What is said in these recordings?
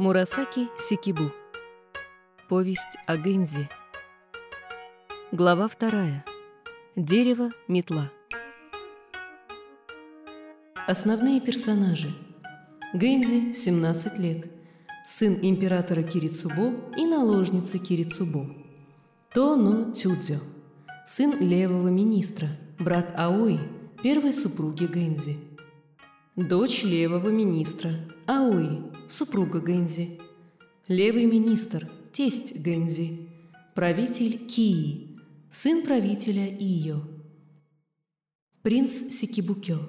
Мурасаки Сикибу. Повесть о Гэнзи. Глава вторая. Дерево, метла. Основные персонажи. Гэнзи, 17 лет. Сын императора Кирицубо и наложницы Кирицубо. Тоно Тюдзё. Сын левого министра, брат Аои, первой супруги Гэнзи. Дочь левого министра, Аои, супруга Гэнзи. Левый министр, тесть Гэнзи. Правитель Кии, сын правителя Ио. Принц Сикибукё,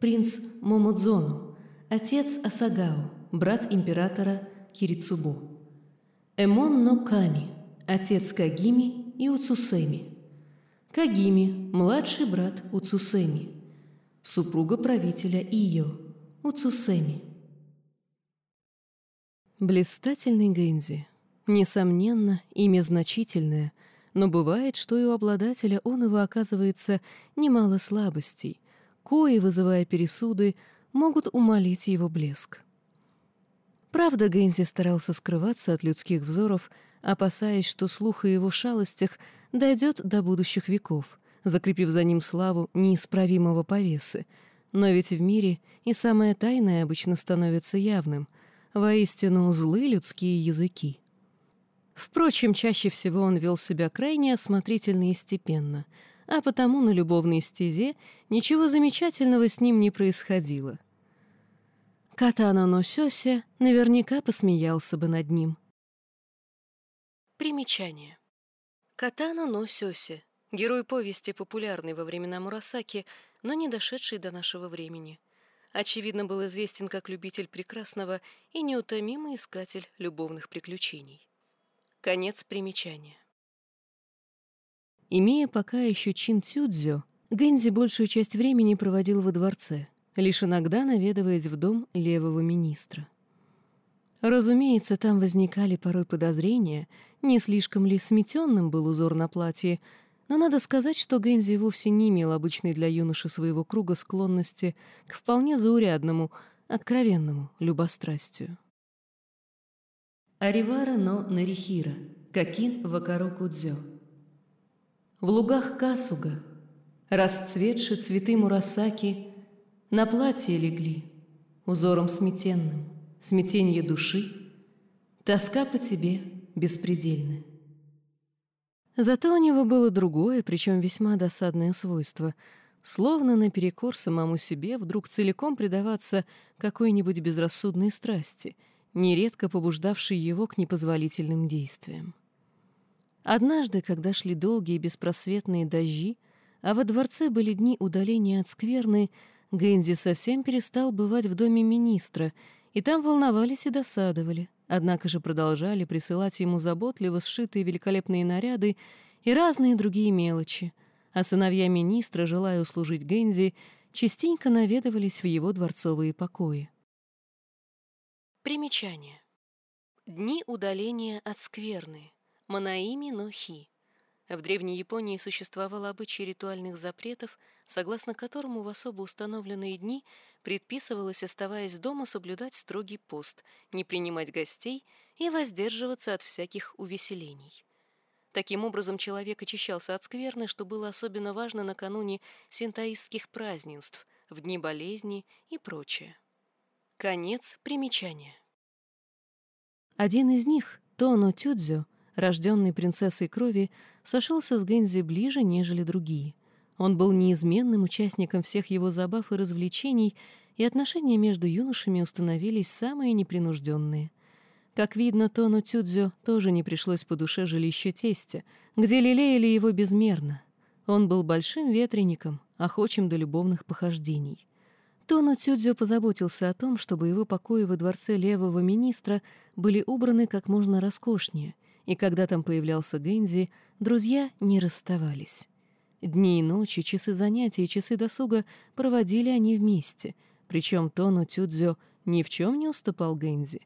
принц Момодзону, отец Асагао, брат императора Кирицубо. Эмон но Ками, отец Кагими и Уцусеми. Кагими, младший брат Уцусеми. Супруга правителя Ио, Уцусеми. Блистательный Гэнзи. Несомненно, имя значительное, но бывает, что и у обладателя он его оказывается немало слабостей, кои, вызывая пересуды, могут умолить его блеск. Правда, Гэнзи старался скрываться от людских взоров, опасаясь, что слух о его шалостях дойдет до будущих веков, закрепив за ним славу неисправимого повесы. Но ведь в мире и самое тайное обычно становится явным — Воистину злы людские языки. Впрочем, чаще всего он вел себя крайне осмотрительно и степенно, а потому на любовной стезе ничего замечательного с ним не происходило. Катана Носёсе наверняка посмеялся бы над ним. Примечание. Катана Носёсе — герой повести, популярный во времена Мурасаки, но не дошедший до нашего времени — очевидно, был известен как любитель прекрасного и неутомимый искатель любовных приключений. Конец примечания. Имея пока еще чин Цюдзё, Гэнзи большую часть времени проводил во дворце, лишь иногда наведываясь в дом левого министра. Разумеется, там возникали порой подозрения, не слишком ли сметенным был узор на платье, но надо сказать, что Гэнзи вовсе не имел обычной для юноши своего круга склонности к вполне заурядному, откровенному любострастию. Аривара но Нарихира, Какин Вакароку Дзё. В лугах Касуга, расцветши цветы мурасаки, на платье легли, узором сметенным, смятенье души, тоска по тебе беспредельная. Зато у него было другое, причем весьма досадное свойство — словно наперекор самому себе вдруг целиком предаваться какой-нибудь безрассудной страсти, нередко побуждавшей его к непозволительным действиям. Однажды, когда шли долгие беспросветные дожди, а во дворце были дни удаления от скверны, Гэнзи совсем перестал бывать в доме министра, и там волновались и досадовали — однако же продолжали присылать ему заботливо сшитые великолепные наряды и разные другие мелочи, а сыновья министра, желая услужить Гензи, частенько наведывались в его дворцовые покои. Примечание. Дни удаления от скверны. Манаими но хи. В Древней Японии существовал обычай ритуальных запретов, согласно которому в особо установленные дни предписывалось, оставаясь дома, соблюдать строгий пост, не принимать гостей и воздерживаться от всяких увеселений. Таким образом, человек очищался от скверны, что было особенно важно накануне синтаистских празднеств, в дни болезни и прочее. Конец примечания. Один из них, Тоно Тюдзю, рожденный принцессой крови, сошелся с Гэнзи ближе, нежели другие. Он был неизменным участником всех его забав и развлечений, и отношения между юношами установились самые непринужденные. Как видно, Тону Тюдзю тоже не пришлось по душе жилище тестя, где лелеяли его безмерно. Он был большим ветреником, охочим до любовных похождений. Тону Цюдзё позаботился о том, чтобы его покои во дворце левого министра были убраны как можно роскошнее, и когда там появлялся Гэнзи, друзья не расставались. Дни и ночи, часы занятий и часы досуга проводили они вместе, причем Тону Тюдзё ни в чем не уступал Гэнзи.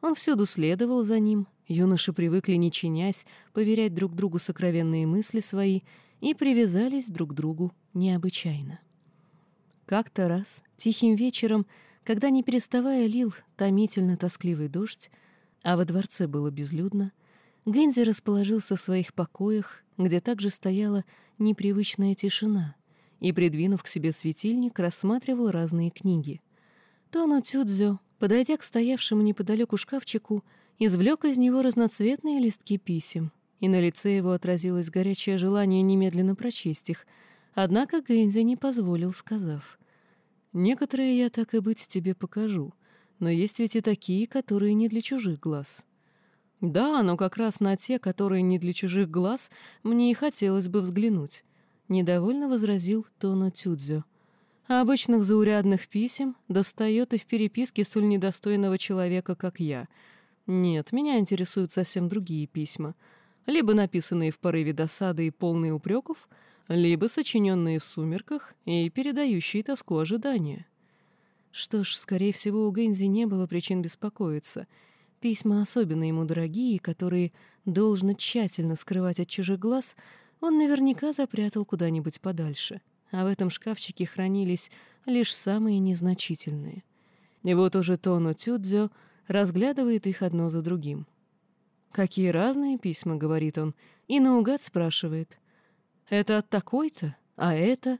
Он всюду следовал за ним, юноши привыкли, не чинясь, поверять друг другу сокровенные мысли свои и привязались друг к другу необычайно. Как-то раз, тихим вечером, когда, не переставая, лил томительно тоскливый дождь, а во дворце было безлюдно, Гэнзи расположился в своих покоях, где также стояла непривычная тишина, и, придвинув к себе светильник, рассматривал разные книги. Тоно Тюдзё, подойдя к стоявшему неподалеку шкафчику, извлек из него разноцветные листки писем, и на лице его отразилось горячее желание немедленно прочесть их, однако Гэнзи не позволил, сказав, «Некоторые я так и быть тебе покажу, но есть ведь и такие, которые не для чужих глаз». «Да, но как раз на те, которые не для чужих глаз, мне и хотелось бы взглянуть», — недовольно возразил Тоно Тюдзё. «А обычных заурядных писем достает и в переписке столь недостойного человека, как я. Нет, меня интересуют совсем другие письма, либо написанные в порыве досады и полные упреков, либо сочиненные в сумерках и передающие тоску ожидания». Что ж, скорее всего, у Гэнзи не было причин беспокоиться — Письма особенно ему дорогие, которые должно тщательно скрывать от чужих глаз, он наверняка запрятал куда-нибудь подальше, а в этом шкафчике хранились лишь самые незначительные. И вот уже Тоно Тюдзё разглядывает их одно за другим. «Какие разные письма», — говорит он, и наугад спрашивает. «Это от такой-то? А это?»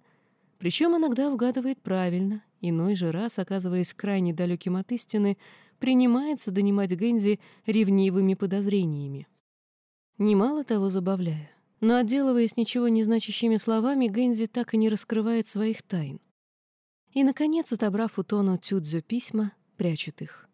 Причем иногда вгадывает правильно, иной же раз, оказываясь крайне далеким от истины, — принимается донимать Гэнзи ревнивыми подозрениями. Немало того забавляя. Но, отделываясь ничего не значащими словами, Гэнзи так и не раскрывает своих тайн. И, наконец, отобрав у Тоно Тюдзю письма, прячет их.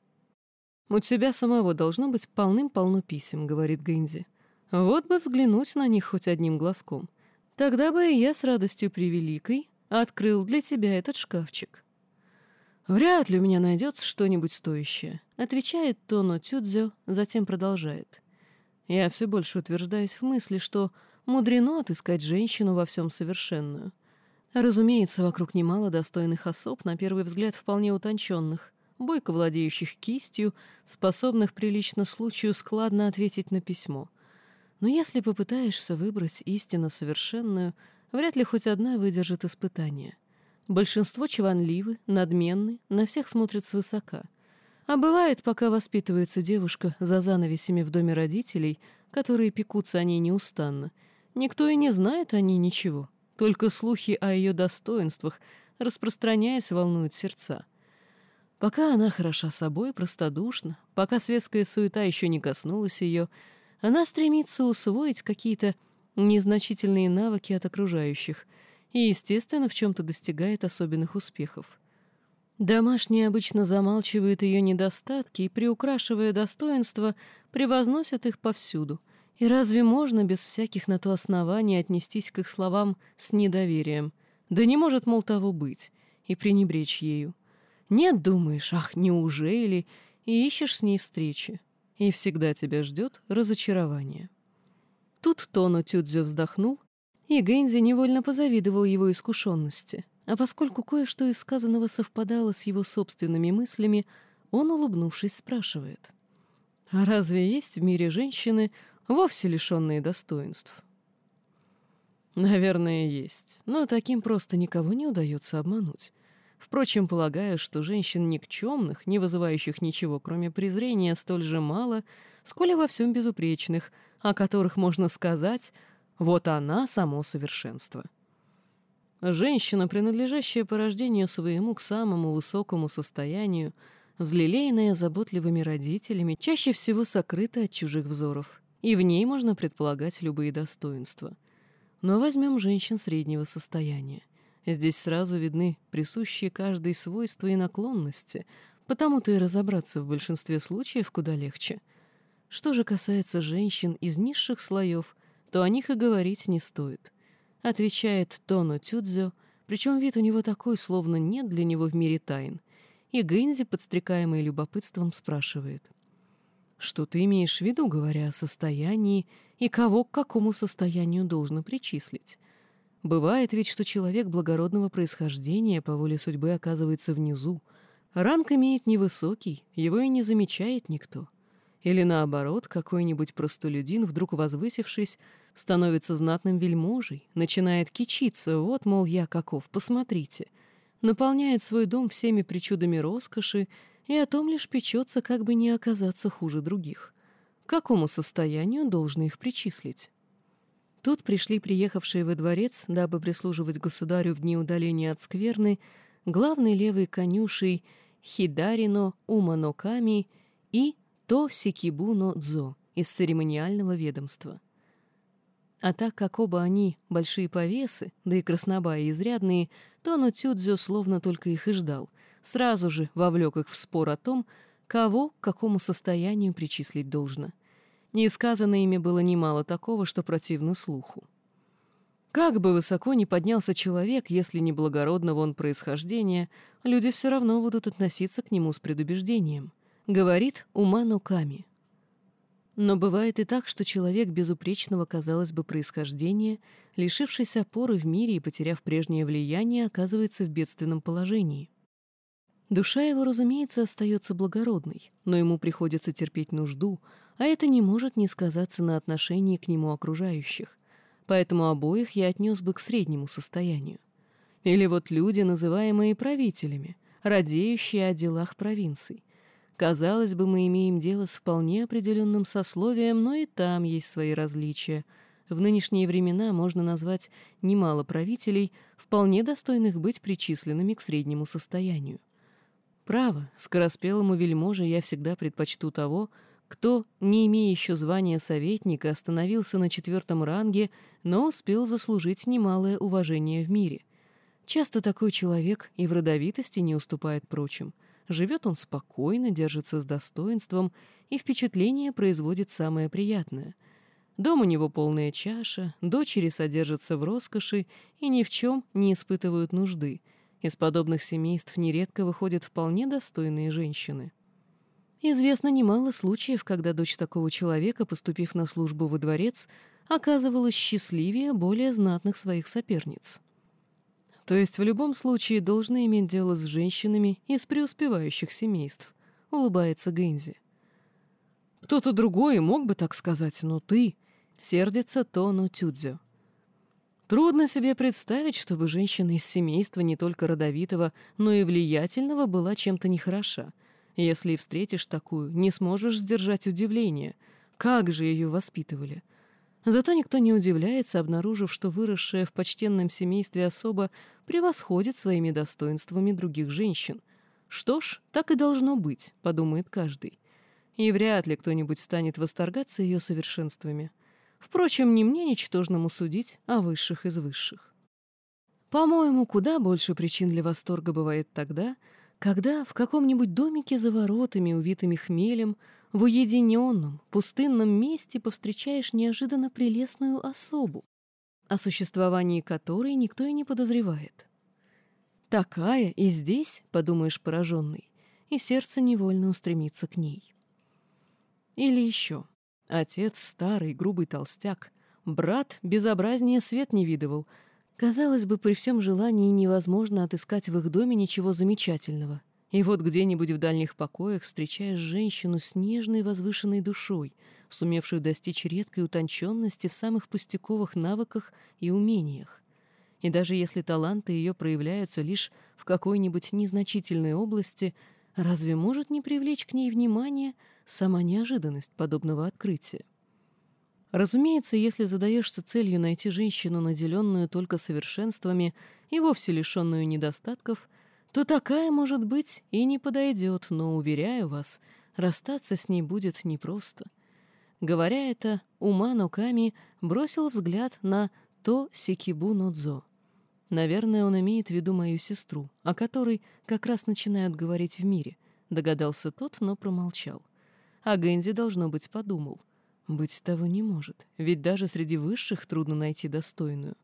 «У тебя самого должно быть полным-полно писем», — говорит Гэнзи. «Вот бы взглянуть на них хоть одним глазком. Тогда бы и я с радостью превеликой открыл для тебя этот шкафчик». «Вряд ли у меня найдется что-нибудь стоящее», — отвечает Тоно Тюдзё, затем продолжает. «Я все больше утверждаюсь в мысли, что мудрено отыскать женщину во всем совершенную. Разумеется, вокруг немало достойных особ, на первый взгляд вполне утонченных, бойко владеющих кистью, способных прилично случаю складно ответить на письмо. Но если попытаешься выбрать истинно совершенную, вряд ли хоть одна выдержит испытание». Большинство чванливы, надменны, на всех смотрят свысока. А бывает, пока воспитывается девушка за занавесями в доме родителей, которые пекутся о ней неустанно, никто и не знает о ней ничего, только слухи о ее достоинствах, распространяясь, волнуют сердца. Пока она хороша собой, простодушна, пока светская суета еще не коснулась ее, она стремится усвоить какие-то незначительные навыки от окружающих — и, естественно, в чем-то достигает особенных успехов. Домашние обычно замалчивают ее недостатки и, приукрашивая достоинства, превозносят их повсюду. И разве можно без всяких на то оснований отнестись к их словам с недоверием? Да не может, мол, того быть, и пренебречь ею. Нет, думаешь, ах, неужели, и ищешь с ней встречи. И всегда тебя ждет разочарование. Тут Тоно Тюдзё вздохнул и Гэнзи невольно позавидовал его искушенности. А поскольку кое-что из сказанного совпадало с его собственными мыслями, он, улыбнувшись, спрашивает. «А разве есть в мире женщины, вовсе лишенные достоинств?» «Наверное, есть, но таким просто никого не удается обмануть. Впрочем, полагаю, что женщин никчемных, не вызывающих ничего, кроме презрения, столь же мало, сколь и во всем безупречных, о которых можно сказать, вот она — само совершенство. Женщина, принадлежащая по рождению своему к самому высокому состоянию, взлелеянная заботливыми родителями, чаще всего сокрыта от чужих взоров, и в ней можно предполагать любые достоинства. Но возьмем женщин среднего состояния. Здесь сразу видны присущие каждой свойства и наклонности, потому-то и разобраться в большинстве случаев куда легче. Что же касается женщин из низших слоев — то о них и говорить не стоит. Отвечает Тоно Тюдзё, причем вид у него такой, словно нет для него в мире тайн. И Гэнзи, подстрекаемый любопытством, спрашивает. «Что ты имеешь в виду, говоря о состоянии, и кого к какому состоянию должно причислить? Бывает ведь, что человек благородного происхождения по воле судьбы оказывается внизу, ранг имеет невысокий, его и не замечает никто». Или наоборот, какой-нибудь простолюдин, вдруг возвысившись, становится знатным вельможей, начинает кичиться, вот, мол, я каков, посмотрите. Наполняет свой дом всеми причудами роскоши, и о том лишь печется, как бы не оказаться хуже других. К какому состоянию должны их причислить? Тут пришли приехавшие во дворец, дабы прислуживать государю в дни удаления от скверны, главный левый конюшей Хидарино Уманоками и То Сикибуно Дзо из церемониального ведомства. А так как оба они большие повесы, да и краснобаи изрядные, то Нутюдзё словно только их и ждал, сразу же вовлек их в спор о том, кого к какому состоянию причислить должно. Не сказано ими было немало такого, что противно слуху. Как бы высоко ни поднялся человек, если не благородного он происхождения, люди все равно будут относиться к нему с предубеждением. Говорит Умано Ками. Но бывает и так, что человек безупречного, казалось бы, происхождения, лишившись опоры в мире и потеряв прежнее влияние, оказывается в бедственном положении. Душа его, разумеется, остается благородной, но ему приходится терпеть нужду, а это не может не сказаться на отношении к нему окружающих. Поэтому обоих я отнес бы к среднему состоянию. Или вот люди, называемые правителями, радеющие о делах провинций — Казалось бы, мы имеем дело с вполне определенным сословием, но и там есть свои различия. В нынешние времена можно назвать немало правителей, вполне достойных быть причисленными к среднему состоянию. Право, скороспелому вельможе я всегда предпочту того, кто, не имея еще звания советника, остановился на четвертом ранге, но успел заслужить немалое уважение в мире. Часто такой человек и в родовитости не уступает прочим — Живет он спокойно, держится с достоинством, и впечатление производит самое приятное. Дом у него полная чаша, дочери содержатся в роскоши и ни в чем не испытывают нужды. Из подобных семейств нередко выходят вполне достойные женщины. Известно немало случаев, когда дочь такого человека, поступив на службу во дворец, оказывалась счастливее более знатных своих соперниц. То есть в любом случае должны иметь дело с женщинами из преуспевающих семейств, улыбается Гэнзи. Кто-то другой мог бы так сказать, но ты... Сердится Тону Тюдзю. Трудно себе представить, чтобы женщина из семейства не только родовитого, но и влиятельного была чем-то нехороша. Если встретишь такую, не сможешь сдержать удивление. Как же ее воспитывали? — Зато никто не удивляется, обнаружив, что выросшая в почтенном семействе особа превосходит своими достоинствами других женщин. Что ж, так и должно быть, подумает каждый. И вряд ли кто-нибудь станет восторгаться ее совершенствами. Впрочем, не мне ничтожному судить о высших из высших. По-моему, куда больше причин для восторга бывает тогда, когда в каком-нибудь домике за воротами, увитыми хмелем, в уединенном, пустынном месте повстречаешь неожиданно прелестную особу, о существовании которой никто и не подозревает. Такая и здесь, подумаешь пораженный, и сердце невольно устремится к ней. Или еще. Отец старый, грубый толстяк, брат безобразнее свет не видывал. Казалось бы, при всем желании невозможно отыскать в их доме ничего замечательного — и вот где-нибудь в дальних покоях встречаешь женщину с нежной возвышенной душой, сумевшую достичь редкой утонченности в самых пустяковых навыках и умениях. И даже если таланты ее проявляются лишь в какой-нибудь незначительной области, разве может не привлечь к ней внимание сама неожиданность подобного открытия? Разумеется, если задаешься целью найти женщину, наделенную только совершенствами и вовсе лишенную недостатков — то такая, может быть, и не подойдет, но, уверяю вас, расстаться с ней будет непросто. Говоря это, Умано Ками бросил взгляд на То Сикибу Нодзо. Наверное, он имеет в виду мою сестру, о которой как раз начинают говорить в мире, догадался тот, но промолчал. А Гэнзи, должно быть, подумал. Быть того не может, ведь даже среди высших трудно найти достойную.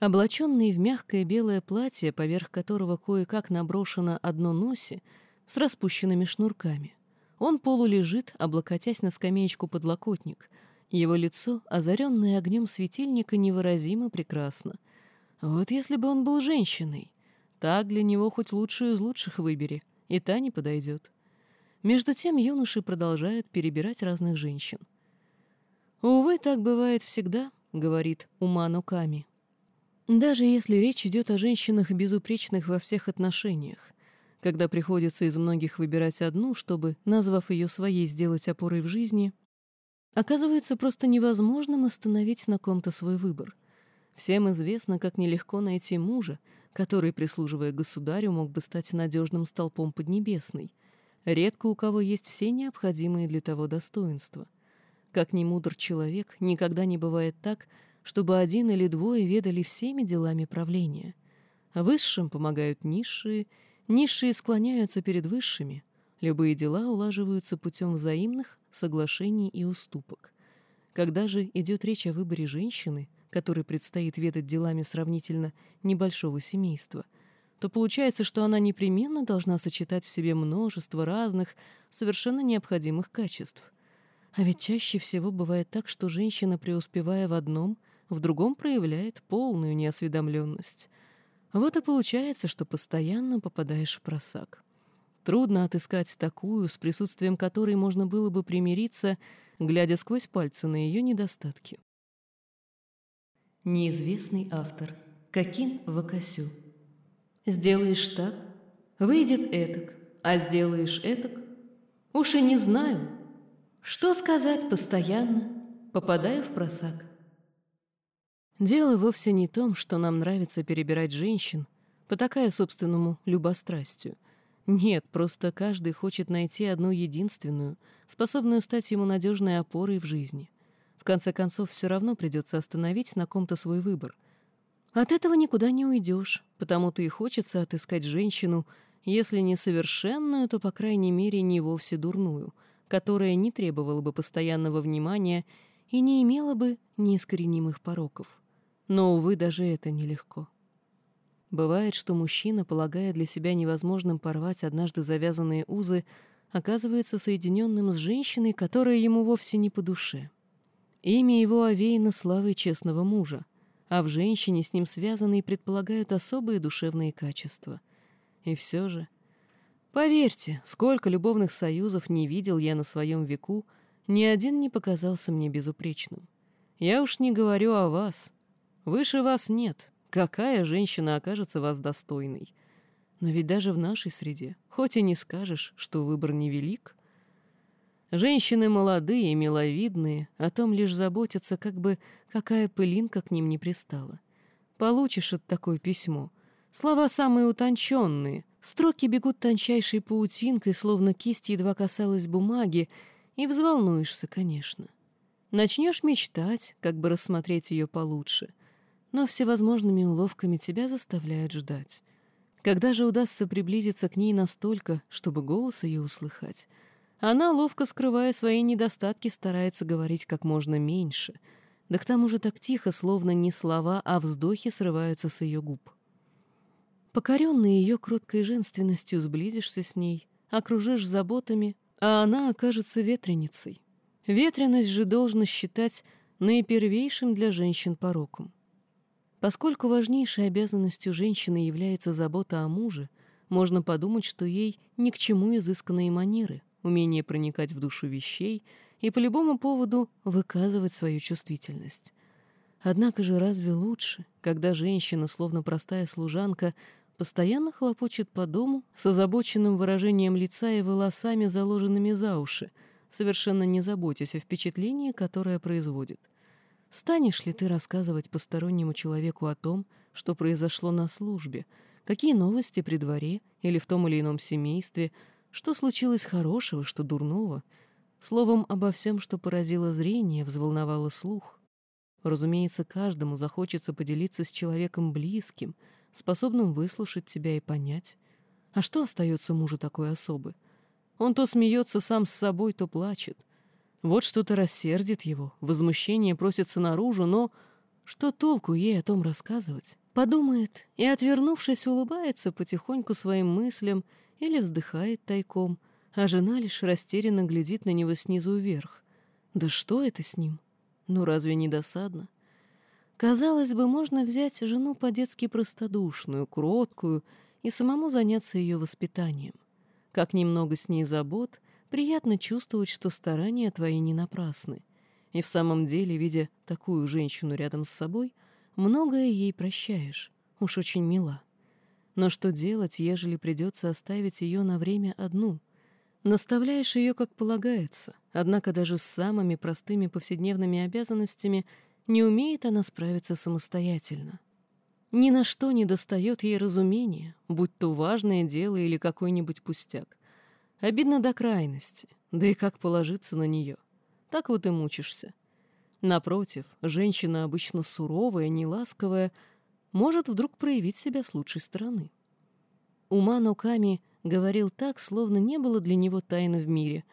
Облаченный в мягкое белое платье, поверх которого кое-как наброшено одно носи, с распущенными шнурками. Он полулежит, облокотясь на скамеечку подлокотник. Его лицо, озаренное огнем светильника, невыразимо прекрасно. Вот если бы он был женщиной. Так для него хоть лучшую из лучших выбери, и та не подойдет. Между тем юноши продолжают перебирать разных женщин. «Увы, так бывает всегда», — говорит Умано Ками. Даже если речь идет о женщинах безупречных во всех отношениях. когда приходится из многих выбирать одну, чтобы, назвав ее своей, сделать опорой в жизни, оказывается просто невозможным остановить на ком-то свой выбор. Всем известно, как нелегко найти мужа, который, прислуживая государю, мог бы стать надежным столпом Поднебесной. Редко у кого есть все необходимые для того достоинства. Как ни мудр человек, никогда не бывает так, чтобы один или двое ведали всеми делами правления. Высшим помогают низшие, низшие склоняются перед высшими. Любые дела улаживаются путем взаимных соглашений и уступок. Когда же идет речь о выборе женщины, которой предстоит ведать делами сравнительно небольшого семейства, то получается, что она непременно должна сочетать в себе множество разных, совершенно необходимых качеств. А ведь чаще всего бывает так, что женщина, преуспевая в одном, в другом проявляет полную неосведомленность. Вот и получается, что постоянно попадаешь в просак. Трудно отыскать такую, с присутствием которой можно было бы примириться, глядя сквозь пальцы на ее недостатки. Неизвестный автор. Какин Вакасю. Сделаешь так, выйдет этак, а сделаешь этак. Уж и не знаю, что сказать постоянно, попадаю в просак. Дело вовсе не в том, что нам нравится перебирать женщин, потакая собственному любострастию. Нет, просто каждый хочет найти одну единственную, способную стать ему надежной опорой в жизни. В конце концов, все равно придется остановить на ком-то свой выбор. От этого никуда не уйдешь, потому-то и хочется отыскать женщину, если не совершенную, то, по крайней мере, не вовсе дурную, которая не требовала бы постоянного внимания и не имела бы неискоренимых пороков. Но, увы, даже это нелегко. Бывает, что мужчина, полагая для себя невозможным порвать однажды завязанные узы, оказывается соединенным с женщиной, которая ему вовсе не по душе. Имя его овеяно славой честного мужа, а в женщине с ним связанные предполагают особые душевные качества. И все же... Поверьте, сколько любовных союзов не видел я на своем веку, ни один не показался мне безупречным. Я уж не говорю о вас, Выше вас нет. Какая женщина окажется вас достойной? Но ведь даже в нашей среде, хоть и не скажешь, что выбор невелик, женщины молодые, миловидные, о том лишь заботятся, как бы какая пылинка к ним не пристала. Получишь от такое письмо. Слова самые утонченные, строки бегут тончайшей паутинкой, словно кисть едва касалась бумаги, и взволнуешься, конечно. Начнешь мечтать, как бы рассмотреть ее получше — но всевозможными уловками тебя заставляют ждать. Когда же удастся приблизиться к ней настолько, чтобы голос ее услыхать? Она, ловко скрывая свои недостатки, старается говорить как можно меньше. Да к тому же так тихо, словно не слова, а вздохи срываются с ее губ. Покоренный ее кроткой женственностью сблизишься с ней, окружишь заботами, а она окажется ветреницей. Ветренность же должна считать наипервейшим для женщин пороком. Поскольку важнейшей обязанностью женщины является забота о муже, можно подумать, что ей ни к чему изысканные манеры, умение проникать в душу вещей и по любому поводу выказывать свою чувствительность. Однако же разве лучше, когда женщина, словно простая служанка, постоянно хлопочет по дому с озабоченным выражением лица и волосами, заложенными за уши, совершенно не заботясь о впечатлении, которое производит? Станешь ли ты рассказывать постороннему человеку о том, что произошло на службе, какие новости при дворе или в том или ином семействе, что случилось хорошего, что дурного, словом, обо всем, что поразило зрение, взволновало слух? Разумеется, каждому захочется поделиться с человеком близким, способным выслушать тебя и понять. А что остается мужу такой особы? Он то смеется сам с собой, то плачет — вот что-то рассердит его, возмущение просится наружу, но что толку ей о том рассказывать? Подумает и, отвернувшись, улыбается потихоньку своим мыслям или вздыхает тайком, а жена лишь растерянно глядит на него снизу вверх. Да что это с ним? Ну разве не досадно? Казалось бы, можно взять жену по-детски простодушную, кроткую и самому заняться ее воспитанием. Как немного с ней забот, Приятно чувствовать, что старания твои не напрасны. И в самом деле, видя такую женщину рядом с собой, многое ей прощаешь. Уж очень мила. Но что делать, ежели придется оставить ее на время одну? Наставляешь ее, как полагается, однако даже с самыми простыми повседневными обязанностями не умеет она справиться самостоятельно. Ни на что не достает ей разумения, будь то важное дело или какой-нибудь пустяк. Обидно до крайности, да и как положиться на нее. Так вот и мучишься. Напротив, женщина обычно суровая, неласковая, может вдруг проявить себя с лучшей стороны. Умано Ками говорил так, словно не было для него тайны в мире,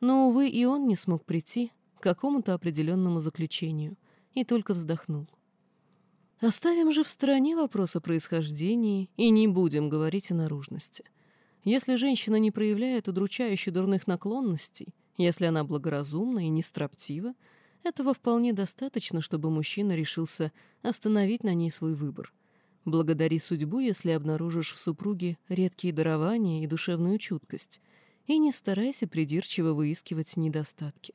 но, увы, и он не смог прийти к какому-то определенному заключению и только вздохнул. Оставим же в стороне вопрос о происхождении и не будем говорить о наружности. Если женщина не проявляет удручающе дурных наклонностей, если она благоразумна и не строптива, этого вполне достаточно, чтобы мужчина решился остановить на ней свой выбор. Благодари судьбу, если обнаружишь в супруге редкие дарования и душевную чуткость, и не старайся придирчиво выискивать недостатки.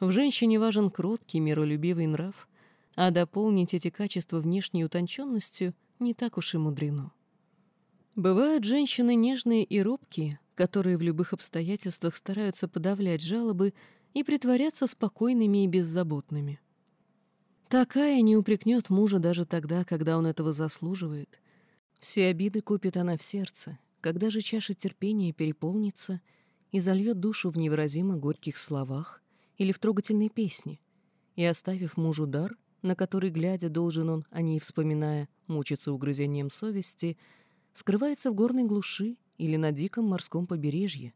В женщине важен кроткий, миролюбивый нрав, а дополнить эти качества внешней утонченностью не так уж и мудрено. Бывают женщины нежные и робкие, которые в любых обстоятельствах стараются подавлять жалобы и притворяться спокойными и беззаботными. Такая не упрекнет мужа даже тогда, когда он этого заслуживает. Все обиды купит она в сердце, когда же чаша терпения переполнится и зальет душу в невыразимо горьких словах или в трогательной песне, и, оставив мужу дар, на который, глядя, должен он, о ней вспоминая, мучиться угрызением совести, скрывается в горной глуши или на диком морском побережье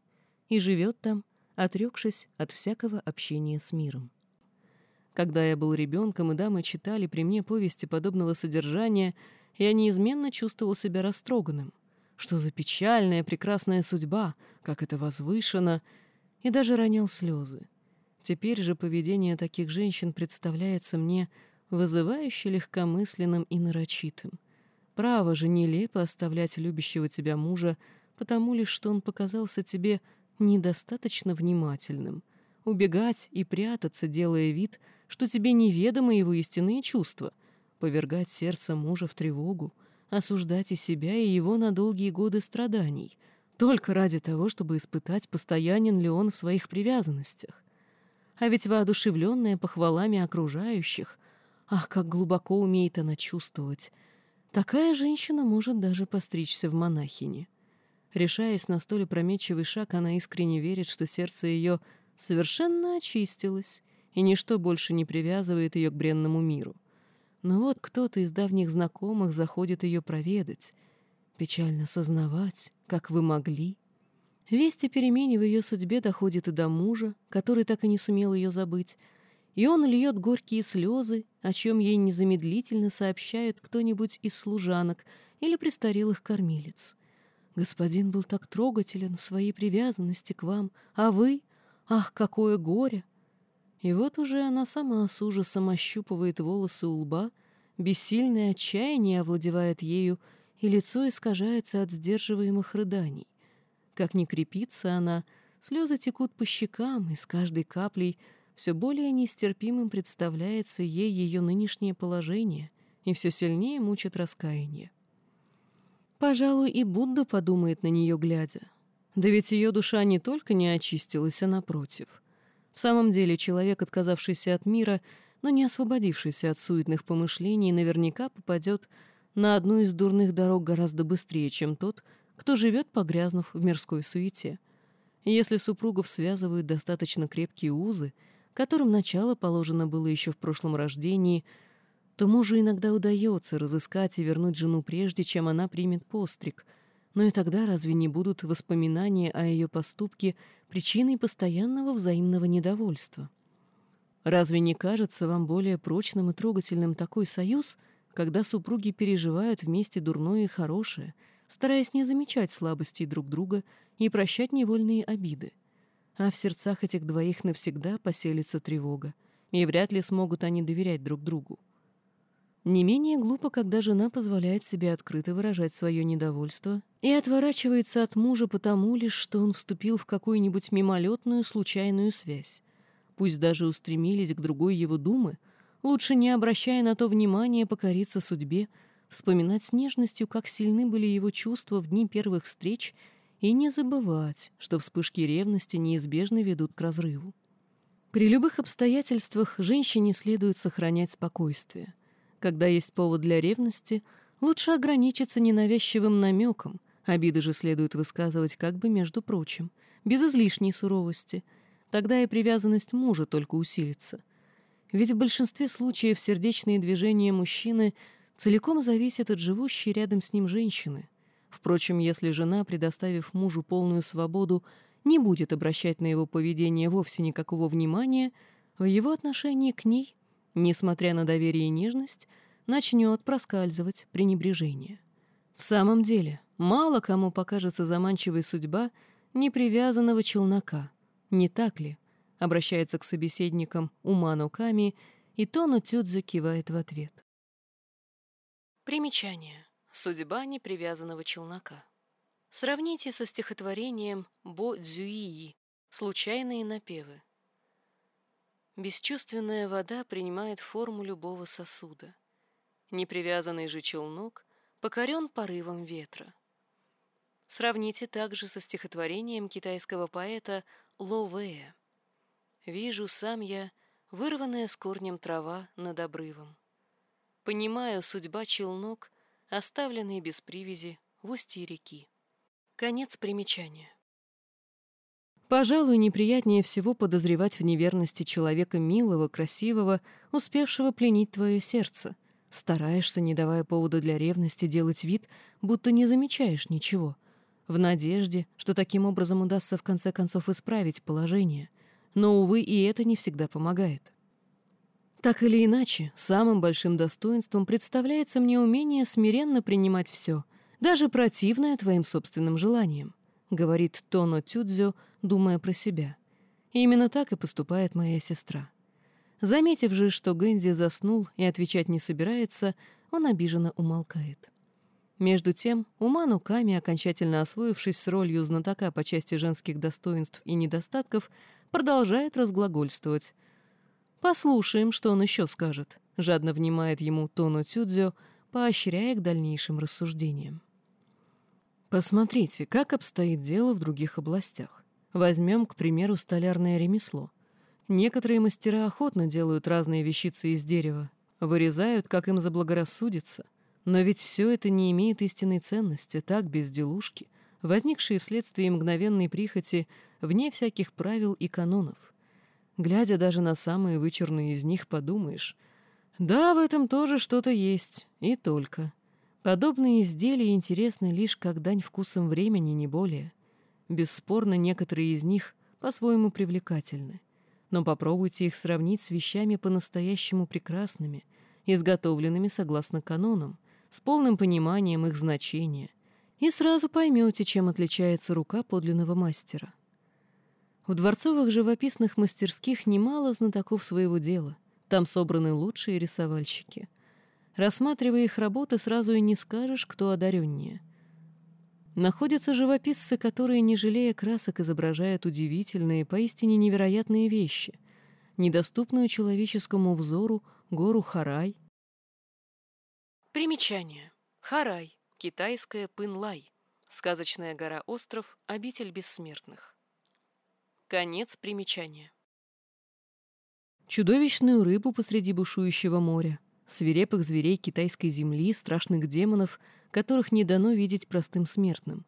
и живет там, отрекшись от всякого общения с миром. Когда я был ребенком, и дамы читали при мне повести подобного содержания, я неизменно чувствовал себя растроганным. Что за печальная, прекрасная судьба, как это возвышено, и даже ронял слезы. Теперь же поведение таких женщин представляется мне вызывающе легкомысленным и нарочитым. Право же нелепо оставлять любящего тебя мужа, потому лишь что он показался тебе недостаточно внимательным, убегать и прятаться, делая вид, что тебе неведомы его истинные чувства, повергать сердце мужа в тревогу, осуждать и себя, и его на долгие годы страданий, только ради того, чтобы испытать, постоянен ли он в своих привязанностях. А ведь воодушевленная похвалами окружающих, ах, как глубоко умеет она чувствовать, такая женщина может даже постричься в монахине. Решаясь на столь опрометчивый шаг, она искренне верит, что сердце ее совершенно очистилось, и ничто больше не привязывает ее к бренному миру. Но вот кто-то из давних знакомых заходит ее проведать, печально сознавать, как вы могли. Весть о перемене в ее судьбе доходит и до мужа, который так и не сумел ее забыть, и он льет горькие слезы, о чем ей незамедлительно сообщает кто-нибудь из служанок или престарелых кормилец. Господин был так трогателен в своей привязанности к вам, а вы... Ах, какое горе! И вот уже она сама с ужасом ощупывает волосы у лба, бессильное отчаяние овладевает ею, и лицо искажается от сдерживаемых рыданий. Как ни крепится она, слезы текут по щекам, и с каждой каплей все более нестерпимым представляется ей ее нынешнее положение, и все сильнее мучит раскаяние. Пожалуй, и Будда подумает на нее, глядя. Да ведь ее душа не только не очистилась, а напротив. В самом деле, человек, отказавшийся от мира, но не освободившийся от суетных помышлений, наверняка попадет на одну из дурных дорог гораздо быстрее, чем тот, кто живет, погрязнув в мирской суете. если супругов связывают достаточно крепкие узы, которым начало положено было еще в прошлом рождении, то мужу иногда удается разыскать и вернуть жену прежде, чем она примет постриг. Но и тогда разве не будут воспоминания о ее поступке причиной постоянного взаимного недовольства? Разве не кажется вам более прочным и трогательным такой союз, когда супруги переживают вместе дурное и хорошее, стараясь не замечать слабостей друг друга и прощать невольные обиды? А в сердцах этих двоих навсегда поселится тревога, и вряд ли смогут они доверять друг другу. Не менее глупо, когда жена позволяет себе открыто выражать свое недовольство и отворачивается от мужа потому лишь, что он вступил в какую-нибудь мимолетную случайную связь. Пусть даже устремились к другой его думы, лучше не обращая на то внимания покориться судьбе, вспоминать с нежностью, как сильны были его чувства в дни первых встреч, и не забывать, что вспышки ревности неизбежно ведут к разрыву. При любых обстоятельствах женщине следует сохранять спокойствие. Когда есть повод для ревности, лучше ограничиться ненавязчивым намеком, обиды же следует высказывать как бы между прочим, без излишней суровости, тогда и привязанность мужа только усилится. Ведь в большинстве случаев сердечные движения мужчины целиком зависят от живущей рядом с ним женщины. Впрочем, если жена, предоставив мужу полную свободу, не будет обращать на его поведение вовсе никакого внимания, в его отношении к ней, несмотря на доверие и нежность, начнет проскальзывать пренебрежение. В самом деле, мало кому покажется заманчивой судьба непривязанного челнока, не так ли? Обращается к собеседникам Уману Ками, и Тону Тюдзу кивает в ответ. Примечание. Судьба непривязанного челнока. Сравните со стихотворением Бо Цзюии «Случайные напевы». Бесчувственная вода принимает форму любого сосуда. Непривязанный же челнок покорен порывом ветра. Сравните также со стихотворением китайского поэта Ло Вэя «Вижу сам я, вырванная с корнем трава над обрывом. Понимаю, судьба челнок, оставленный без привязи в устье реки. Конец примечания. Пожалуй, неприятнее всего подозревать в неверности человека милого, красивого, успевшего пленить твое сердце. Стараешься, не давая повода для ревности, делать вид, будто не замечаешь ничего, в надежде, что таким образом удастся в конце концов исправить положение. Но, увы, и это не всегда помогает. Так или иначе, самым большим достоинством представляется мне умение смиренно принимать все, даже противное твоим собственным желаниям, говорит Тоно Тюдзё, думая про себя. И именно так и поступает моя сестра. Заметив же, что Гэнзи заснул и отвечать не собирается, он обиженно умолкает. Между тем, Уману Ками, окончательно освоившись с ролью знатока по части женских достоинств и недостатков, продолжает разглагольствовать — Послушаем, что он еще скажет. Жадно внимает ему Тону Тюдзё, поощряя к дальнейшим рассуждениям. Посмотрите, как обстоит дело в других областях. Возьмем, к примеру, столярное ремесло. Некоторые мастера охотно делают разные вещицы из дерева, вырезают, как им заблагорассудится. Но ведь все это не имеет истинной ценности, так, безделушки, возникшие вследствие мгновенной прихоти вне всяких правил и канонов. Глядя даже на самые вычурные из них, подумаешь, да, в этом тоже что-то есть, и только. Подобные изделия интересны лишь как дань вкусом времени, не более. Бесспорно, некоторые из них по-своему привлекательны. Но попробуйте их сравнить с вещами по-настоящему прекрасными, изготовленными согласно канонам, с полным пониманием их значения, и сразу поймете, чем отличается рука подлинного мастера. В дворцовых живописных мастерских немало знатоков своего дела. Там собраны лучшие рисовальщики. Рассматривая их работы, сразу и не скажешь, кто одареннее. Находятся живописцы, которые, не жалея красок, изображают удивительные, поистине невероятные вещи, недоступную человеческому взору гору Харай. Примечание. Харай. Китайская Пынлай. Сказочная гора-остров, обитель бессмертных. Конец примечания. Чудовищную рыбу посреди бушующего моря, свирепых зверей китайской земли, страшных демонов, которых не дано видеть простым смертным.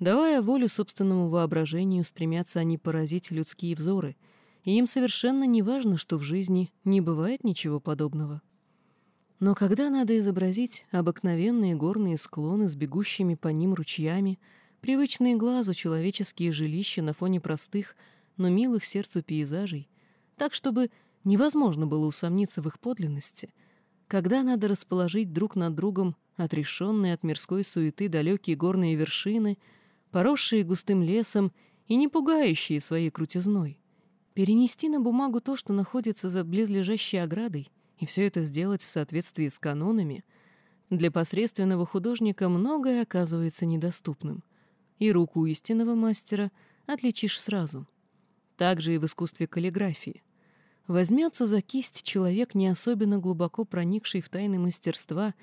Давая волю собственному воображению, стремятся они поразить людские взоры, и им совершенно не важно, что в жизни не бывает ничего подобного. Но когда надо изобразить обыкновенные горные склоны с бегущими по ним ручьями, Привычные глазу человеческие жилища на фоне простых, но милых сердцу пейзажей, так, чтобы невозможно было усомниться в их подлинности, когда надо расположить друг над другом отрешенные от мирской суеты далекие горные вершины, поросшие густым лесом и не пугающие своей крутизной, перенести на бумагу то, что находится за близлежащей оградой, и все это сделать в соответствии с канонами, для посредственного художника многое оказывается недоступным и руку истинного мастера отличишь сразу. Так же и в искусстве каллиграфии. Возьмется за кисть человек, не особенно глубоко проникший в тайны мастерства,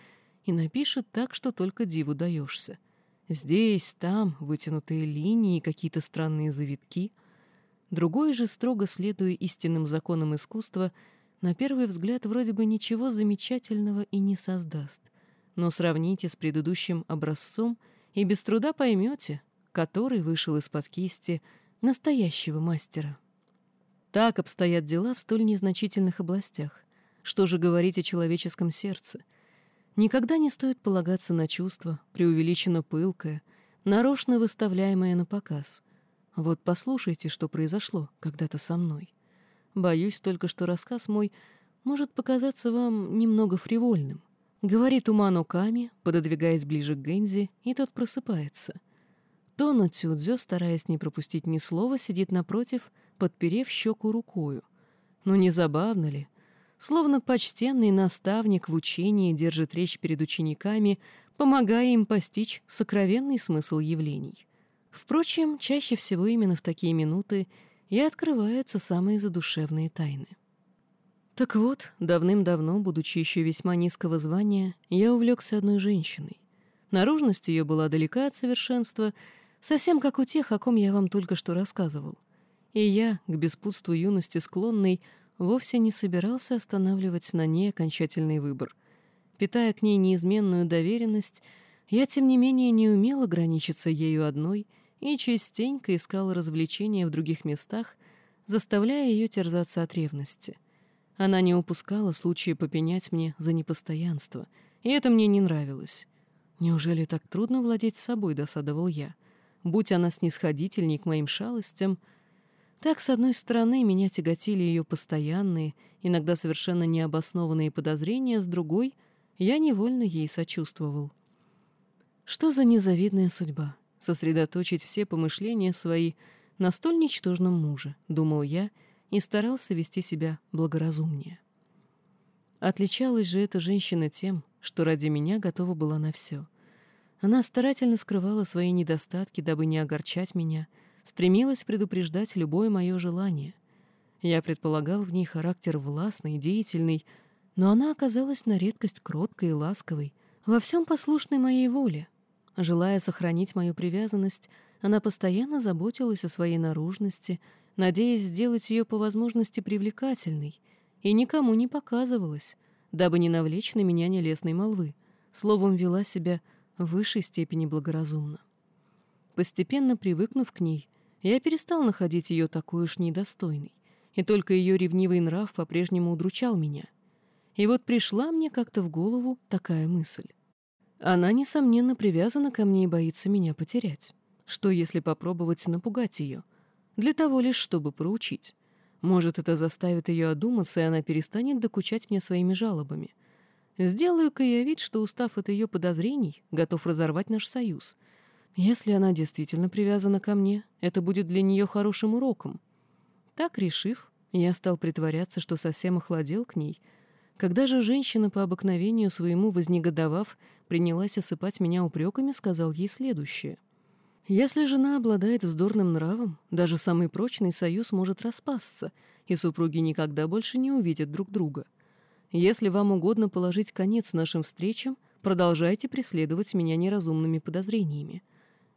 и напишет так, что только диву даешься. Здесь, там вытянутые линии какие-то странные завитки. Другой же, строго следуя истинным законам искусства, на первый взгляд вроде бы ничего замечательного и не создаст. Но сравните с предыдущим образцом, и без труда поймете, который вышел из-под кисти настоящего мастера. Так обстоят дела в столь незначительных областях. Что же говорить о человеческом сердце? Никогда не стоит полагаться на чувства, преувеличенно пылкое, нарочно выставляемое на показ. Вот послушайте, что произошло когда-то со мной. Боюсь только, что рассказ мой может показаться вам немного фривольным. Говорит Уману Ками, пододвигаясь ближе к Гензи, и тот просыпается. Тоно Цюдзё, стараясь не пропустить ни слова, сидит напротив, подперев щеку рукою. Ну не забавно ли? Словно почтенный наставник в учении держит речь перед учениками, помогая им постичь сокровенный смысл явлений. Впрочем, чаще всего именно в такие минуты и открываются самые задушевные тайны. Так вот, давным-давно, будучи еще весьма низкого звания, я увлекся одной женщиной. Наружность ее была далека от совершенства, совсем как у тех, о ком я вам только что рассказывал и я, к беспутству юности склонный, вовсе не собирался останавливать на ней окончательный выбор. Питая к ней неизменную доверенность, я, тем не менее, не умел ограничиться ею одной и частенько искал развлечения в других местах, заставляя ее терзаться от ревности. Она не упускала случая попенять мне за непостоянство, и это мне не нравилось. Неужели так трудно владеть собой, досадовал я. Будь она снисходительней к моим шалостям — так, с одной стороны, меня тяготили ее постоянные, иногда совершенно необоснованные подозрения, с другой — я невольно ей сочувствовал. Что за незавидная судьба — сосредоточить все помышления свои на столь ничтожном муже, — думал я и старался вести себя благоразумнее. Отличалась же эта женщина тем, что ради меня готова была на все. Она старательно скрывала свои недостатки, дабы не огорчать меня — стремилась предупреждать любое мое желание. Я предполагал в ней характер властный, деятельный, но она оказалась на редкость кроткой и ласковой, во всем послушной моей воле. Желая сохранить мою привязанность, она постоянно заботилась о своей наружности, надеясь сделать ее по возможности привлекательной, и никому не показывалась, дабы не навлечь на меня нелестной молвы, словом, вела себя в высшей степени благоразумно. Постепенно привыкнув к ней, я перестал находить ее такой уж недостойной, и только ее ревнивый нрав по-прежнему удручал меня. И вот пришла мне как-то в голову такая мысль. Она, несомненно, привязана ко мне и боится меня потерять. Что, если попробовать напугать ее? Для того лишь, чтобы проучить. Может, это заставит ее одуматься, и она перестанет докучать мне своими жалобами. Сделаю-ка я вид, что, устав от ее подозрений, готов разорвать наш союз — если она действительно привязана ко мне, это будет для нее хорошим уроком. Так решив, я стал притворяться, что совсем охладел к ней. Когда же женщина по обыкновению своему вознегодовав принялась осыпать меня упреками, сказал ей следующее. «Если жена обладает вздорным нравом, даже самый прочный союз может распасться, и супруги никогда больше не увидят друг друга. Если вам угодно положить конец нашим встречам, продолжайте преследовать меня неразумными подозрениями.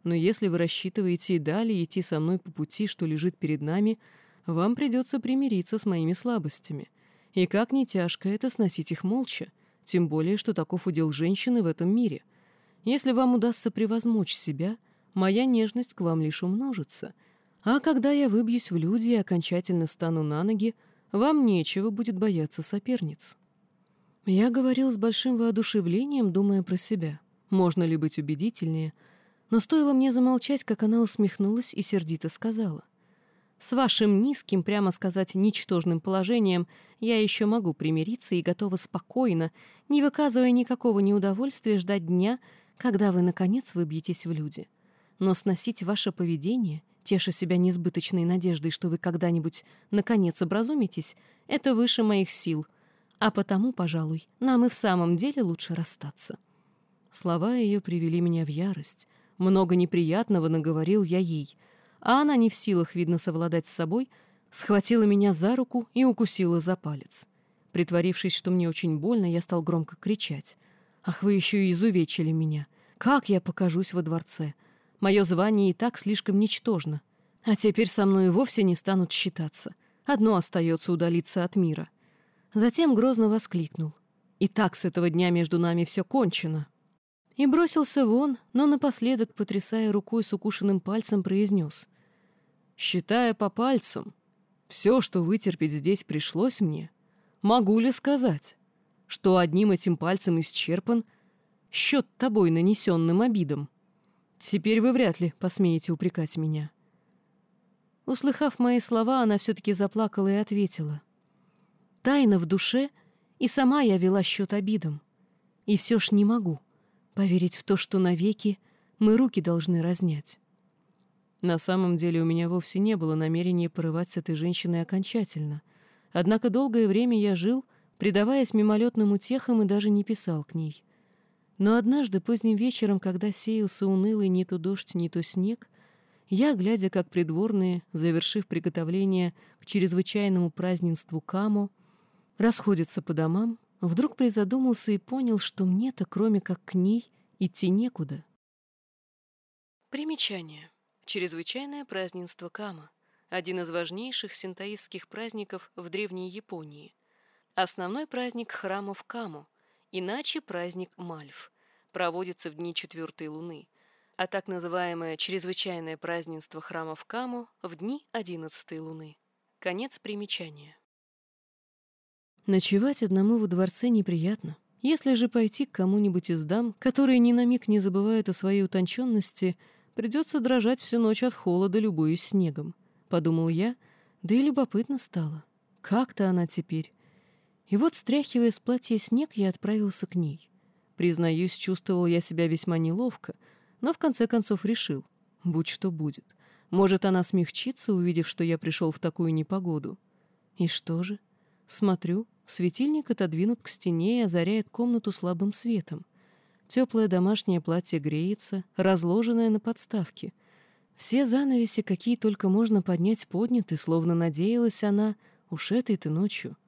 Но если вы рассчитываете и далее идти со мной по пути, что лежит перед нами, вам придется примириться с моими слабостями. И как не тяжко это сносить их молча, тем более, что таков удел женщины в этом мире. Если вам удастся превозмочь себя, моя нежность к вам лишь умножится. А когда я выбьюсь в люди и окончательно стану на ноги, вам нечего будет бояться соперниц. Я говорил с большим воодушевлением, думая про себя. Можно ли быть убедительнее — но стоило мне замолчать, как она усмехнулась и сердито сказала. «С вашим низким, прямо сказать, ничтожным положением я еще могу примириться и готова спокойно, не выказывая никакого неудовольствия, ждать дня, когда вы, наконец, выбьетесь в люди. Но сносить ваше поведение, теша себя несбыточной надеждой, что вы когда-нибудь, наконец, образумитесь, это выше моих сил, а потому, пожалуй, нам и в самом деле лучше расстаться». Слова ее привели меня в ярость — много неприятного наговорил я ей, а она не в силах, видно, совладать с собой, схватила меня за руку и укусила за палец. Притворившись, что мне очень больно, я стал громко кричать. Ах, вы еще и изувечили меня. Как я покажусь во дворце? Мое звание и так слишком ничтожно. А теперь со мной вовсе не станут считаться. Одно остается удалиться от мира. Затем грозно воскликнул. И так с этого дня между нами все кончено. И бросился вон, но напоследок, потрясая рукой с укушенным пальцем, произнес. Считая по пальцам, все, что вытерпеть здесь пришлось мне, могу ли сказать, что одним этим пальцем исчерпан счет тобой нанесенным обидом? Теперь вы вряд ли посмеете упрекать меня. Услыхав мои слова, она все-таки заплакала и ответила. Тайна в душе, и сама я вела счет обидам. И все ж не могу поверить в то, что навеки мы руки должны разнять. На самом деле у меня вовсе не было намерения порывать с этой женщиной окончательно. Однако долгое время я жил, предаваясь мимолетным утехам и даже не писал к ней. Но однажды поздним вечером, когда сеялся унылый не то дождь, не то снег, я, глядя, как придворные, завершив приготовление к чрезвычайному празднеству Камо, расходятся по домам, вдруг призадумался и понял, что мне-то, кроме как к ней, идти некуда. Примечание. Чрезвычайное празднество Кама – один из важнейших синтоистских праздников в Древней Японии. Основной праздник храмов Камо – иначе праздник Мальф, проводится в дни четвертой луны, а так называемое чрезвычайное празднество храмов Каму в дни одиннадцатой луны. Конец примечания. Ночевать одному во дворце неприятно. Если же пойти к кому-нибудь из дам, которые ни на миг не забывают о своей утонченности, придется дрожать всю ночь от холода, любуясь снегом. Подумал я, да и любопытно стало. Как-то она теперь. И вот, стряхивая с платья снег, я отправился к ней. Признаюсь, чувствовал я себя весьма неловко, но в конце концов решил, будь что будет. Может, она смягчится, увидев, что я пришел в такую непогоду. И что же? Смотрю, светильник отодвинут к стене и озаряет комнату слабым светом. Теплое домашнее платье греется, разложенное на подставке. Все занавеси, какие только можно поднять, подняты, словно надеялась она, уж этой-то ночью —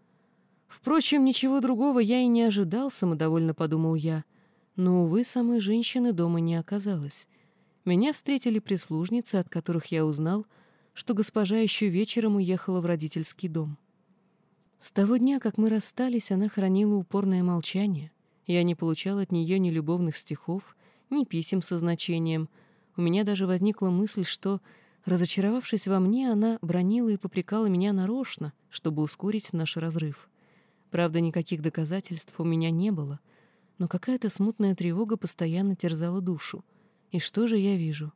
Впрочем, ничего другого я и не ожидал, самодовольно подумал я. Но, увы, самой женщины дома не оказалось. Меня встретили прислужницы, от которых я узнал, что госпожа еще вечером уехала в родительский дом. С того дня, как мы расстались, она хранила упорное молчание. Я не получал от нее ни любовных стихов, ни писем со значением. У меня даже возникла мысль, что, разочаровавшись во мне, она бронила и попрекала меня нарочно, чтобы ускорить наш разрыв. Правда, никаких доказательств у меня не было, но какая-то смутная тревога постоянно терзала душу. И что же я вижу?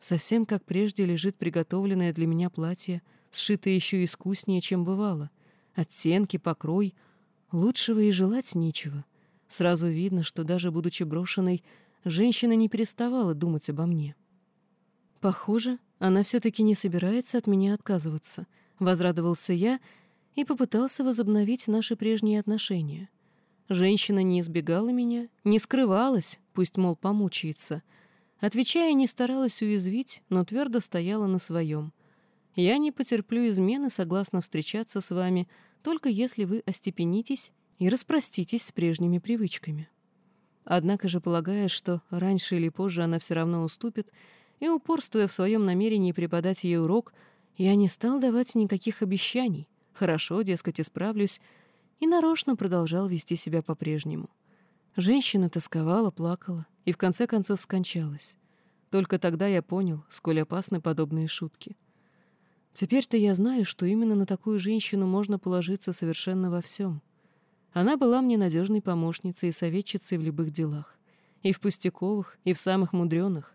Совсем как прежде лежит приготовленное для меня платье, сшитое еще искуснее, чем бывало. Оттенки, покрой. Лучшего и желать нечего. Сразу видно, что даже будучи брошенной, женщина не переставала думать обо мне. Похоже, она все-таки не собирается от меня отказываться. Возрадовался я и попытался возобновить наши прежние отношения. Женщина не избегала меня, не скрывалась, пусть, мол, помучается. Отвечая, не старалась уязвить, но твердо стояла на своем. «Я не потерплю измены, согласно встречаться с вами, только если вы остепенитесь и распроститесь с прежними привычками». Однако же, полагая, что раньше или позже она все равно уступит, и упорствуя в своем намерении преподать ей урок, я не стал давать никаких обещаний — Хорошо, дескать, исправлюсь, и нарочно продолжал вести себя по-прежнему. Женщина тосковала, плакала и в конце концов скончалась. Только тогда я понял, сколь опасны подобные шутки. Теперь-то я знаю, что именно на такую женщину можно положиться совершенно во всем. Она была мне надежной помощницей и советчицей в любых делах. И в пустяковых, и в самых мудреных.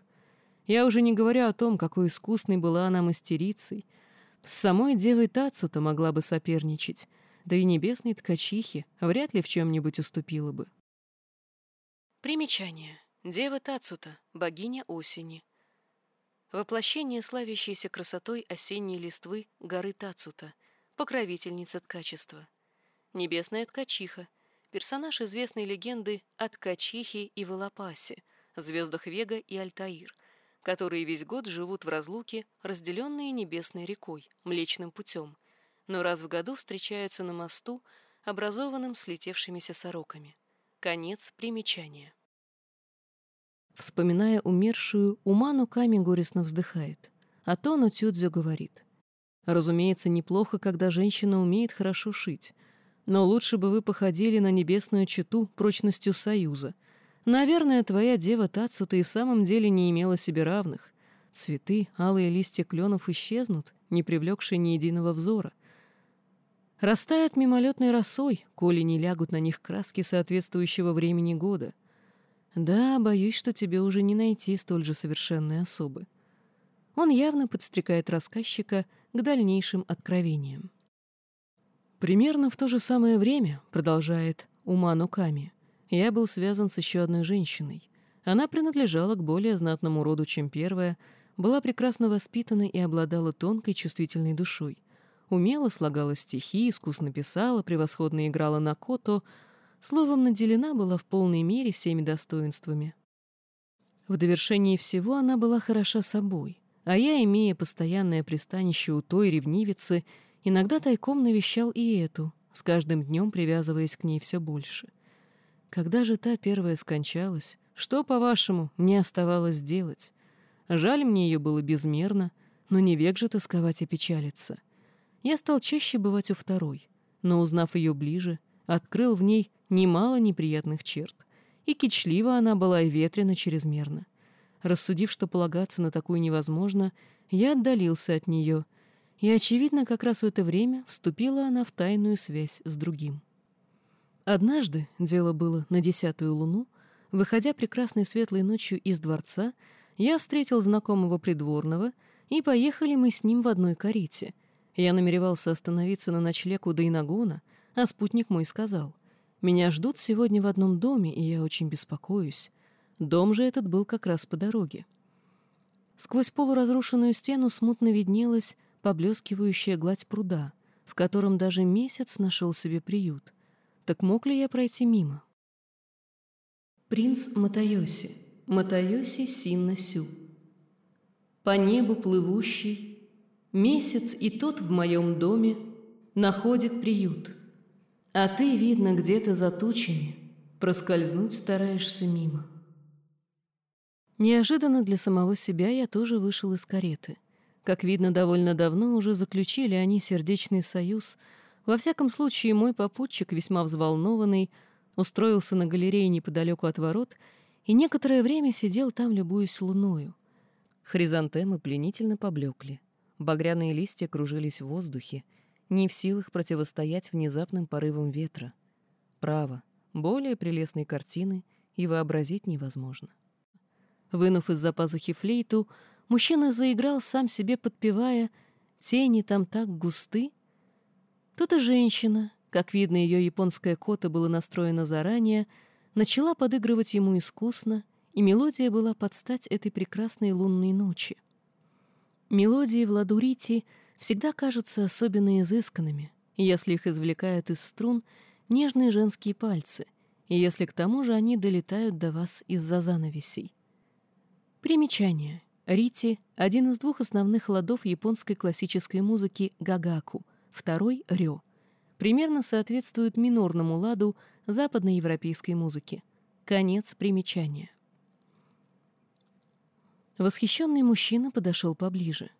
Я уже не говорю о том, какой искусной была она мастерицей, с самой девой Тацута могла бы соперничать, да и небесной ткачихе вряд ли в чем-нибудь уступила бы. Примечание. Дева Тацута, богиня осени. Воплощение славящейся красотой осенней листвы горы Тацута, покровительница ткачества. Небесная ткачиха, персонаж известной легенды о ткачихе и Волопасе, звездах Вега и Альтаир — которые весь год живут в разлуке, разделенные небесной рекой, Млечным путем, но раз в году встречаются на мосту, образованном слетевшимися сороками. Конец примечания. Вспоминая умершую, Уману Ками горестно вздыхает, а Тону Тюдзю говорит. «Разумеется, неплохо, когда женщина умеет хорошо шить, но лучше бы вы походили на небесную чету прочностью союза. Наверное, твоя дева Тацута и в самом деле не имела себе равных. Цветы, алые листья кленов исчезнут, не привлекшие ни единого взора. Растают мимолетной росой, коли не лягут на них краски соответствующего времени года. Да, боюсь, что тебе уже не найти столь же совершенной особы. Он явно подстрекает рассказчика к дальнейшим откровениям. Примерно в то же самое время, продолжает Уману Ками, я был связан с еще одной женщиной. Она принадлежала к более знатному роду, чем первая, была прекрасно воспитана и обладала тонкой чувствительной душой. Умело слагала стихи, искусно писала, превосходно играла на кото, словом, наделена была в полной мере всеми достоинствами. В довершении всего она была хороша собой, а я, имея постоянное пристанище у той ревнивицы, иногда тайком навещал и эту, с каждым днем привязываясь к ней все больше. Когда же та первая скончалась, что, по-вашему, мне оставалось делать? Жаль мне ее было безмерно, но не век же тосковать и печалиться. Я стал чаще бывать у второй, но, узнав ее ближе, открыл в ней немало неприятных черт. И кичлива она была и ветрена чрезмерно. Рассудив, что полагаться на такую невозможно, я отдалился от нее, и, очевидно, как раз в это время вступила она в тайную связь с другим. Однажды, дело было на десятую луну, выходя прекрасной светлой ночью из дворца, я встретил знакомого придворного, и поехали мы с ним в одной карете. Я намеревался остановиться на ночлег у Дайнагона, а спутник мой сказал, «Меня ждут сегодня в одном доме, и я очень беспокоюсь». Дом же этот был как раз по дороге. Сквозь полуразрушенную стену смутно виднелась поблескивающая гладь пруда, в котором даже месяц нашел себе приют. Так мог ли я пройти мимо? Принц Матайоси Матайоси Синна-Сю. По небу плывущий, месяц и тот в моем доме находит приют, а ты, видно, где-то за тучами, проскользнуть стараешься мимо. Неожиданно для самого себя я тоже вышел из кареты. Как видно, довольно давно уже заключили они сердечный союз. Во всяком случае, мой попутчик, весьма взволнованный, устроился на галерее неподалеку от ворот — и некоторое время сидел там, любуясь луною. Хризантемы пленительно поблекли. Багряные листья кружились в воздухе, не в силах противостоять внезапным порывам ветра. Право, более прелестной картины и вообразить невозможно. Вынув из-за пазухи флейту, мужчина заиграл сам себе, подпевая «Тени там так густы». Тут и женщина, как видно, ее японское кота было настроено заранее, начала подыгрывать ему искусно, и мелодия была под стать этой прекрасной лунной ночи. Мелодии в ладурите всегда кажутся особенно изысканными, если их извлекают из струн нежные женские пальцы, и если к тому же они долетают до вас из-за занавесей. Примечание. Рити — один из двух основных ладов японской классической музыки гагаку, второй — рё. Примерно соответствует минорному ладу — западноевропейской музыки. Конец примечания. Восхищенный мужчина подошел поближе.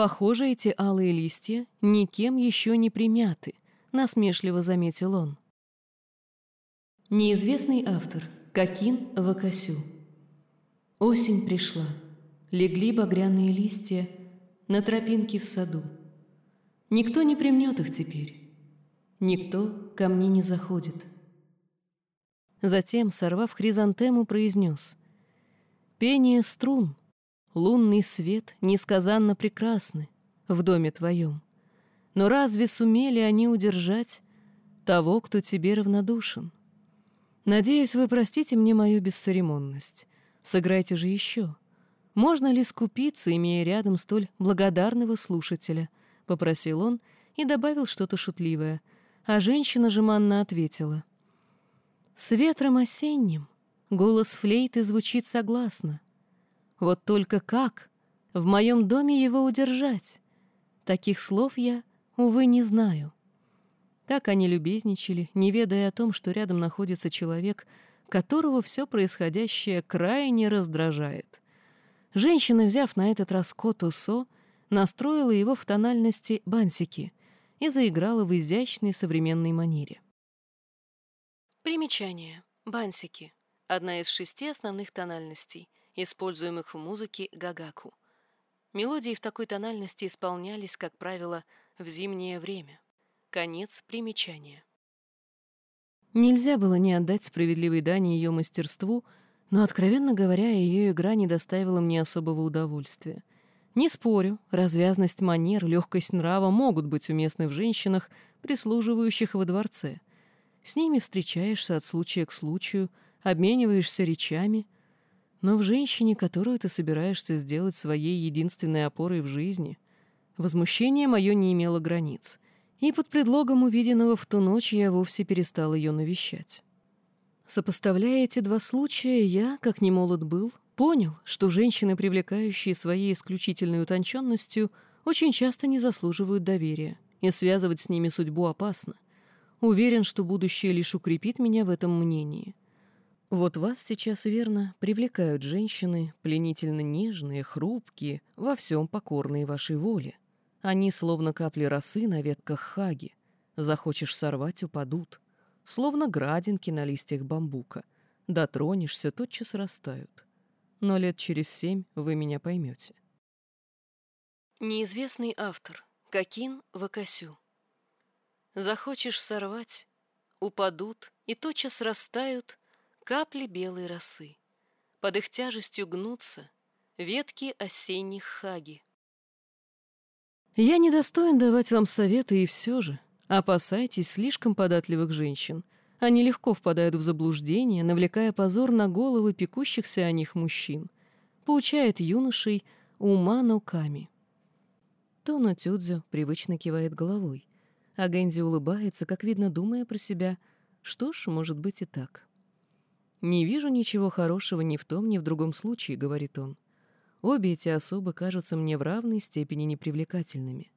«Похоже, эти алые листья никем еще не примяты», — насмешливо заметил он. Неизвестный автор. Кокин Вакасю. Осень пришла. Легли багряные листья на тропинке в саду. Никто не примнет их теперь. Никто ко мне не заходит. Затем, сорвав хризантему, произнес. «Пение струн, лунный свет несказанно прекрасны в доме твоем. Но разве сумели они удержать того, кто тебе равнодушен? Надеюсь, вы простите мне мою бесцеремонность. Сыграйте же еще. Можно ли скупиться, имея рядом столь благодарного слушателя?» — попросил он и добавил что-то шутливое — а женщина жеманно ответила. «С ветром осенним голос флейты звучит согласно. Вот только как в моем доме его удержать? Таких слов я, увы, не знаю. Так они любезничали, не ведая о том, что рядом находится человек, которого все происходящее крайне раздражает. Женщина, взяв на этот раз кото-со, настроила его в тональности бансики и заиграла в изящной современной манере. Примечание. Бансики — одна из шести основных тональностей, используемых в музыке гагаку. Мелодии в такой тональности исполнялись, как правило, в зимнее время. Конец примечания. Нельзя было не отдать справедливой дани ее мастерству, но, откровенно говоря, ее игра не доставила мне особого удовольствия. Не спорю, развязность манер, легкость нрава могут быть уместны в женщинах, прислуживающих во дворце — с ними встречаешься от случая к случаю, обмениваешься речами. Но в женщине, которую ты собираешься сделать своей единственной опорой в жизни, возмущение мое не имело границ, и под предлогом увиденного в ту ночь я вовсе перестал ее навещать. Сопоставляя эти два случая, я, как не молод был, понял, что женщины, привлекающие своей исключительной утонченностью, очень часто не заслуживают доверия, и связывать с ними судьбу опасно — Уверен, что будущее лишь укрепит меня в этом мнении. Вот вас сейчас, верно, привлекают женщины, пленительно нежные, хрупкие, во всем покорные вашей воле. Они, словно капли росы на ветках хаги. Захочешь сорвать — упадут. Словно градинки на листьях бамбука. Дотронешься — тотчас растают. Но лет через семь вы меня поймете. Неизвестный автор. Какин Вакасю. Захочешь сорвать, упадут и тотчас растают капли белой росы. Под их тяжестью гнутся ветки осенних хаги. Я недостоин давать вам советы, и все же опасайтесь слишком податливых женщин. Они легко впадают в заблуждение, навлекая позор на головы пекущихся о них мужчин. Поучает юношей Умано Ками. Тоно Тюдзю привычно кивает головой. А Гэнзи улыбается, как видно, думая про себя. Что ж, может быть и так. «Не вижу ничего хорошего ни в том, ни в другом случае», — говорит он. «Обе эти особы кажутся мне в равной степени непривлекательными».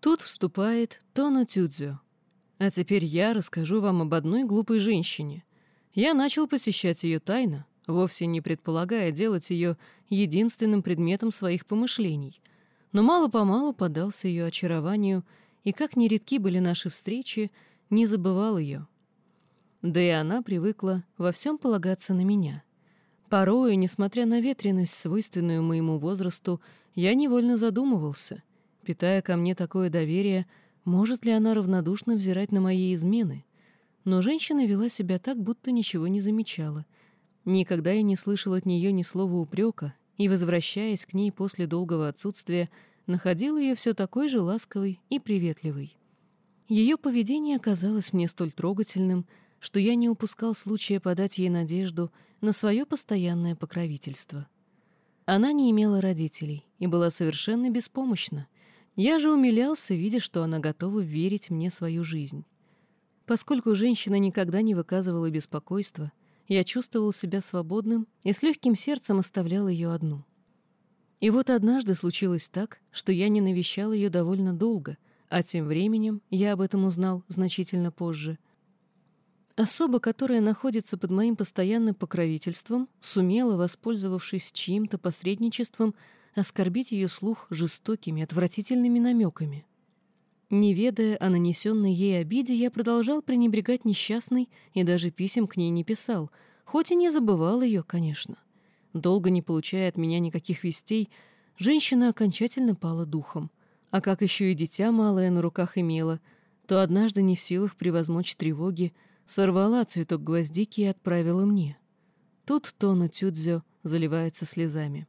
Тут вступает Тоно Тюдзё. А теперь я расскажу вам об одной глупой женщине. Я начал посещать ее тайно, вовсе не предполагая делать ее единственным предметом своих помышлений, но мало-помалу поддался ее очарованию — и как нередки были наши встречи, не забывал ее. Да и она привыкла во всем полагаться на меня. Порою, несмотря на ветренность, свойственную моему возрасту, я невольно задумывался, питая ко мне такое доверие, может ли она равнодушно взирать на мои измены. Но женщина вела себя так, будто ничего не замечала. Никогда я не слышал от нее ни слова упрека, и, возвращаясь к ней после долгого отсутствия, находил ее все такой же ласковой и приветливой. Ее поведение оказалось мне столь трогательным, что я не упускал случая подать ей надежду на свое постоянное покровительство. Она не имела родителей и была совершенно беспомощна. Я же умилялся, видя, что она готова верить мне свою жизнь. Поскольку женщина никогда не выказывала беспокойства, я чувствовал себя свободным и с легким сердцем оставлял ее одну — и вот однажды случилось так, что я не навещал ее довольно долго, а тем временем я об этом узнал значительно позже. Особа, которая находится под моим постоянным покровительством, сумела, воспользовавшись чьим-то посредничеством, оскорбить ее слух жестокими, отвратительными намеками. Не ведая о нанесенной ей обиде, я продолжал пренебрегать несчастной и даже писем к ней не писал, хоть и не забывал ее, конечно. Долго не получая от меня никаких вестей, женщина окончательно пала духом. А как еще и дитя малое на руках имела, то однажды не в силах превозмочь тревоги, сорвала цветок гвоздики и отправила мне. Тут Тона Тюдзё заливается слезами.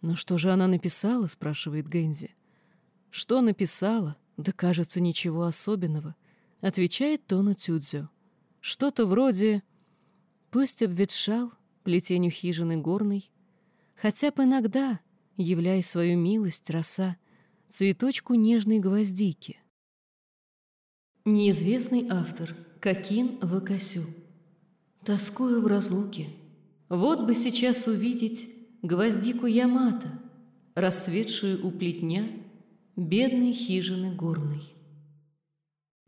«Но что же она написала?» — спрашивает Гэнзи. «Что написала? Да, кажется, ничего особенного», — отвечает Тона Тюдзё. «Что-то вроде «Пусть обветшал плетенью хижины горной, хотя бы иногда, являя свою милость, роса, цветочку нежной гвоздики. Неизвестный автор Какин Вакасю. Тоскую в разлуке. Вот бы сейчас увидеть гвоздику Ямата, рассветшую у плетня бедной хижины горной.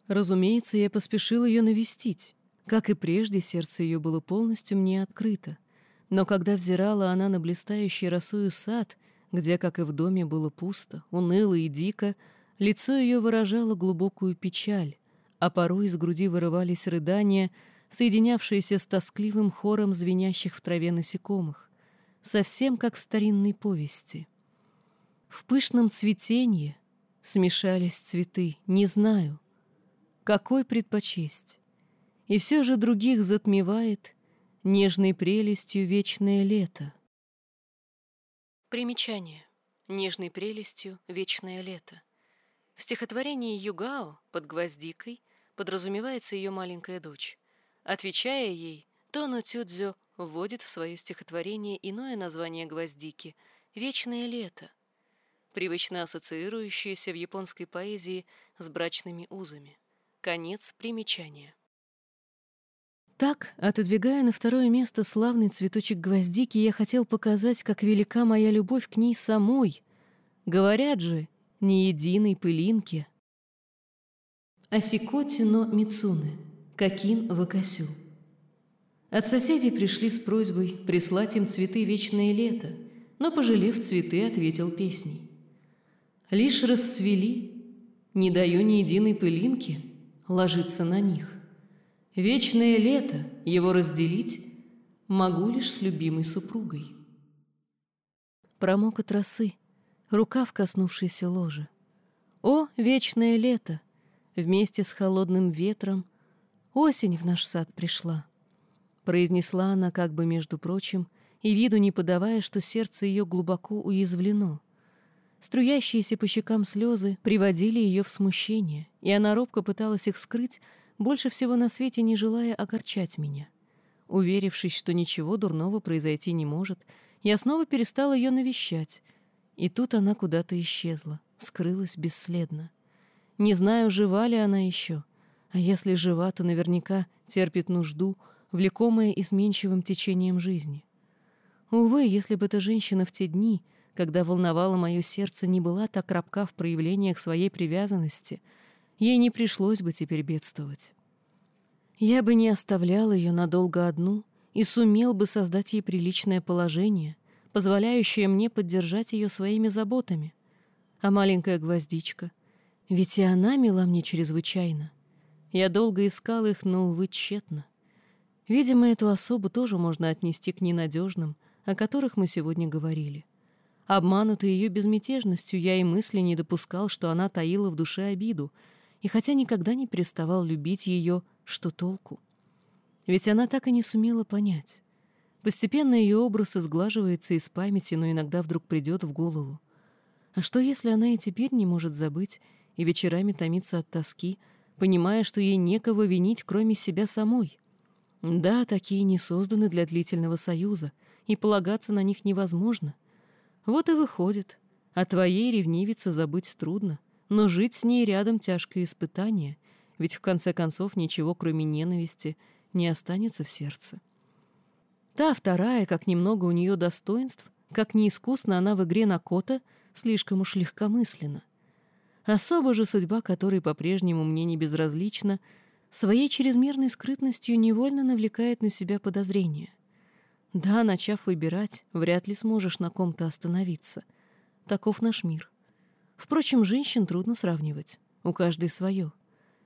Разумеется, я поспешил ее навестить. Как и прежде, сердце ее было полностью мне открыто. Но когда взирала она на блистающий росою сад, где, как и в доме, было пусто, уныло и дико, лицо ее выражало глубокую печаль, а порой из груди вырывались рыдания, соединявшиеся с тоскливым хором звенящих в траве насекомых, совсем как в старинной повести. В пышном цветенье смешались цветы, не знаю — какой предпочесть? И все же других затмевает нежной прелестью вечное лето. Примечание. Нежной прелестью вечное лето. В стихотворении Югао под гвоздикой подразумевается ее маленькая дочь. Отвечая ей, Тону Тюдзё вводит в свое стихотворение иное название гвоздики — «Вечное лето», привычно ассоциирующееся в японской поэзии с брачными узами. Конец примечания. Так, отодвигая на второе место славный цветочек гвоздики, я хотел показать, как велика моя любовь к ней самой. Говорят же, ни единой пылинки. Асикоти но Мицуны, Какин Вакасю. От соседей пришли с просьбой прислать им цветы вечное лето, но, пожалев цветы, ответил песней. «Лишь расцвели, не даю ни единой пылинки, ложиться на них. Вечное лето, его разделить, могу лишь с любимой супругой. Промок от росы, рукав, коснувшийся ложа. О, вечное лето! Вместе с холодным ветром осень в наш сад пришла. Произнесла она как бы между прочим, и виду не подавая, что сердце ее глубоко уязвлено — Струящиеся по щекам слезы приводили ее в смущение, и она робко пыталась их скрыть, больше всего на свете не желая огорчать меня. Уверившись, что ничего дурного произойти не может, я снова перестала ее навещать, и тут она куда-то исчезла, скрылась бесследно. Не знаю, жива ли она еще, а если жива, то наверняка терпит нужду, влекомая изменчивым течением жизни. Увы, если бы эта женщина в те дни — когда волновало мое сердце, не была так рабка в проявлениях своей привязанности, ей не пришлось бы теперь бедствовать. Я бы не оставлял ее надолго одну и сумел бы создать ей приличное положение, позволяющее мне поддержать ее своими заботами. А маленькая гвоздичка, ведь и она мила мне чрезвычайно. Я долго искал их, но, увы, тщетно. Видимо, эту особу тоже можно отнести к ненадежным, о которых мы сегодня говорили. Обманутый ее безмятежностью, я и мысли не допускал, что она таила в душе обиду, и хотя никогда не переставал любить ее, что толку? Ведь она так и не сумела понять. Постепенно ее образ изглаживается из памяти, но иногда вдруг придет в голову. А что, если она и теперь не может забыть и вечерами томится от тоски, понимая, что ей некого винить, кроме себя самой? Да, такие не созданы для длительного союза, и полагаться на них невозможно — вот и выходит, о твоей ревнивице забыть трудно, но жить с ней рядом тяжкое испытание, ведь в конце концов ничего, кроме ненависти, не останется в сердце. Та вторая, как немного у нее достоинств, как неискусна она в игре на кота, слишком уж легкомысленно. Особо же судьба, которой по-прежнему мне не безразлична, своей чрезмерной скрытностью невольно навлекает на себя подозрения. Да, начав выбирать, вряд ли сможешь на ком-то остановиться. Таков наш мир. Впрочем, женщин трудно сравнивать. У каждой свое.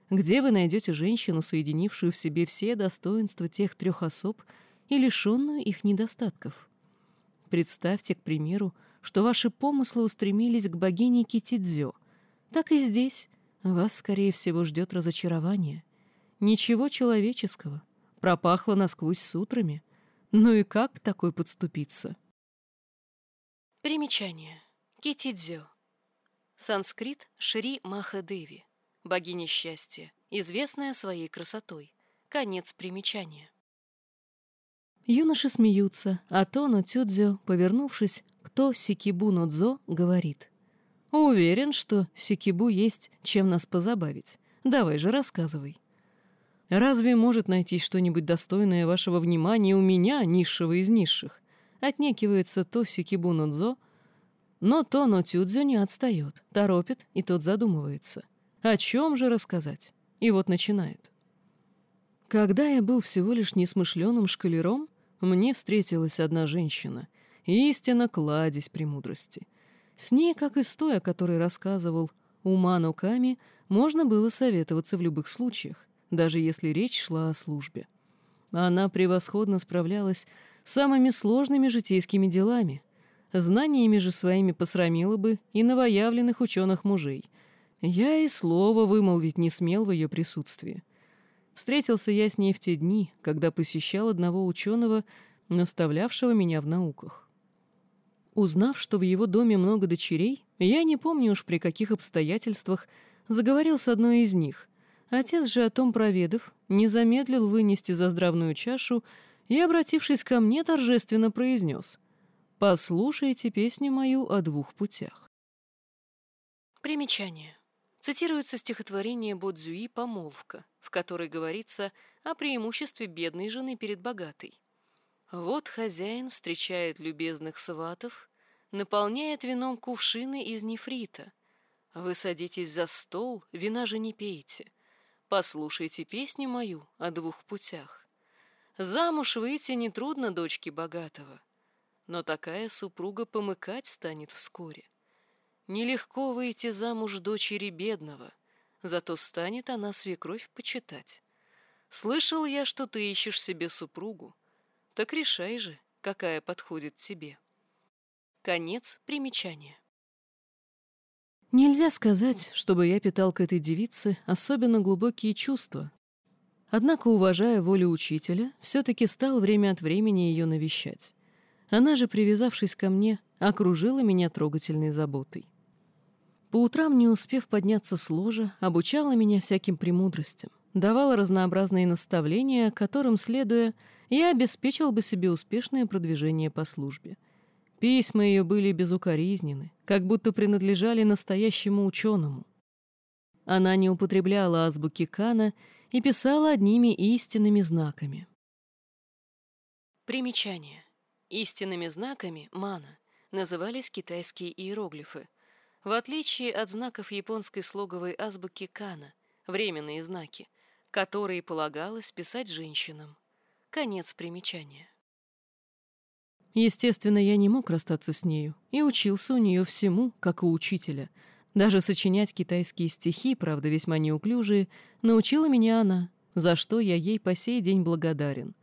Где вы найдете женщину, соединившую в себе все достоинства тех трех особ и лишенную их недостатков? Представьте, к примеру, что ваши помыслы устремились к богине Китидзё. Так и здесь вас, скорее всего, ждет разочарование. Ничего человеческого. Пропахло насквозь сутрами — ну и как к такой подступиться? Примечание. Китидзё. Санскрит Шри Махадеви, богиня счастья, известная своей красотой. Конец примечания. Юноши смеются, а Тоно Тюдзё, повернувшись к То Сикибу Нодзо, говорит. «Уверен, что Сикибу есть чем нас позабавить. Давай же рассказывай». Разве может найтись что-нибудь достойное вашего внимания у меня, низшего из низших? Отнекивается то Сикибу Нодзо, но то Тюдзю не отстает, торопит, и тот задумывается. О чем же рассказать? и вот начинает. Когда я был всего лишь несмышленым шкалером, мне встретилась одна женщина, истинно кладезь премудрости. С ней, как и с той, о которой рассказывал Умано Ками, можно было советоваться в любых случаях, даже если речь шла о службе. Она превосходно справлялась с самыми сложными житейскими делами. Знаниями же своими посрамила бы и новоявленных ученых мужей. Я и слова вымолвить не смел в ее присутствии. Встретился я с ней в те дни, когда посещал одного ученого, наставлявшего меня в науках. Узнав, что в его доме много дочерей, я не помню уж при каких обстоятельствах заговорил с одной из них. Отец же о том проведав, не замедлил вынести за здравную чашу и, обратившись ко мне, торжественно произнес «Послушайте песню мою о двух путях». Примечание. Цитируется стихотворение Бодзюи «Помолвка», в которой говорится о преимуществе бедной жены перед богатой. Вот хозяин встречает любезных сватов, наполняет вином кувшины из нефрита. Вы садитесь за стол, вина же не пейте. Послушайте песню мою о двух путях. Замуж выйти нетрудно дочке богатого, но такая супруга помыкать станет вскоре. Нелегко выйти замуж дочери бедного, зато станет она свекровь почитать. Слышал я, что ты ищешь себе супругу, так решай же, какая подходит тебе. Конец примечания. Нельзя сказать, чтобы я питал к этой девице особенно глубокие чувства. Однако, уважая волю учителя, все-таки стал время от времени ее навещать. Она же, привязавшись ко мне, окружила меня трогательной заботой. По утрам, не успев подняться с ложа, обучала меня всяким премудростям, давала разнообразные наставления, которым, следуя, я обеспечил бы себе успешное продвижение по службе. Письма ее были безукоризнены, как будто принадлежали настоящему ученому. Она не употребляла азбуки Кана и писала одними истинными знаками. Примечание. Истинными знаками мана назывались китайские иероглифы, в отличие от знаков японской слоговой азбуки Кана, временные знаки, которые полагалось писать женщинам. Конец примечания. Естественно, я не мог расстаться с нею и учился у нее всему, как у учителя. Даже сочинять китайские стихи, правда, весьма неуклюжие, научила меня она, за что я ей по сей день благодарен.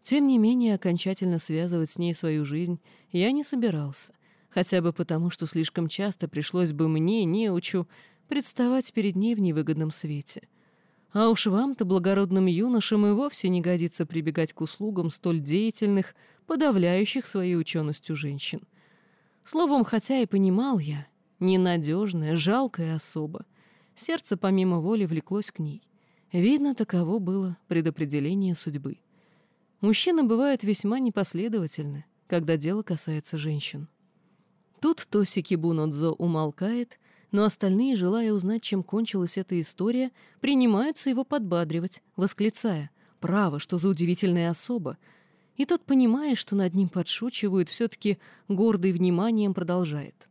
Тем не менее, окончательно связывать с ней свою жизнь я не собирался, хотя бы потому, что слишком часто пришлось бы мне, неучу, представать перед ней в невыгодном свете — а уж вам-то, благородным юношам, и вовсе не годится прибегать к услугам столь деятельных, подавляющих своей ученостью женщин. Словом, хотя и понимал я, ненадежная, жалкая особа, сердце помимо воли влеклось к ней. Видно, таково было предопределение судьбы. Мужчины бывают весьма непоследовательны, когда дело касается женщин. Тут Тосики Бунодзо умолкает но остальные, желая узнать, чем кончилась эта история, принимаются его подбадривать, восклицая «Право, что за удивительная особа!» И тот, понимая, что над ним подшучивают, все-таки гордый вниманием продолжает.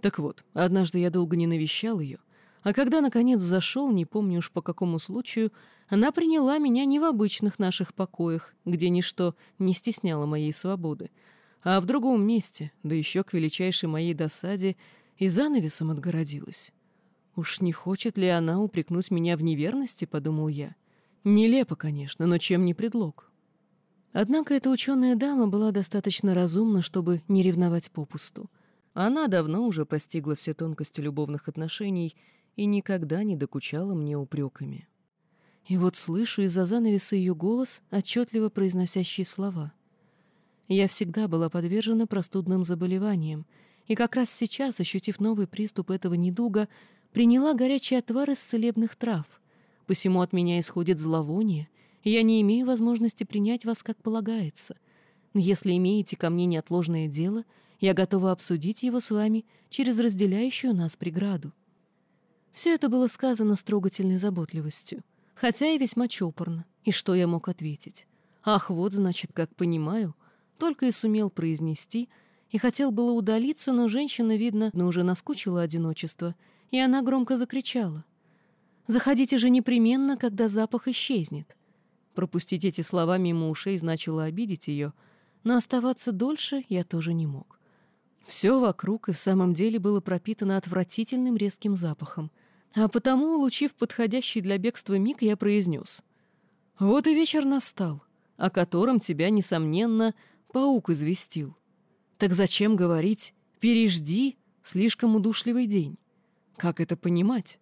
Так вот, однажды я долго не навещал ее, а когда, наконец, зашел, не помню уж по какому случаю, она приняла меня не в обычных наших покоях, где ничто не стесняло моей свободы, а в другом месте, да еще к величайшей моей досаде, и занавесом отгородилась. «Уж не хочет ли она упрекнуть меня в неверности?» — подумал я. Нелепо, конечно, но чем не предлог? Однако эта ученая дама была достаточно разумна, чтобы не ревновать попусту. Она давно уже постигла все тонкости любовных отношений и никогда не докучала мне упреками. И вот слышу из-за занавеса ее голос, отчетливо произносящий слова. Я всегда была подвержена простудным заболеваниям, и как раз сейчас, ощутив новый приступ этого недуга, приняла горячий отвар из целебных трав. Посему от меня исходит зловоние, и я не имею возможности принять вас, как полагается. Но если имеете ко мне неотложное дело, я готова обсудить его с вами через разделяющую нас преграду». Все это было сказано с трогательной заботливостью, хотя и весьма чопорно. И что я мог ответить? «Ах, вот, значит, как понимаю», только и сумел произнести — и хотел было удалиться, но женщина, видно, но уже наскучила одиночество, и она громко закричала. Заходите же непременно, когда запах исчезнет». Пропустить эти слова мимо ушей значило обидеть ее, но оставаться дольше я тоже не мог. Все вокруг и в самом деле было пропитано отвратительным резким запахом, а потому, улучив подходящий для бегства миг, я произнес. «Вот и вечер настал, о котором тебя, несомненно, паук известил. Так зачем говорить «пережди» слишком удушливый день? Как это понимать?»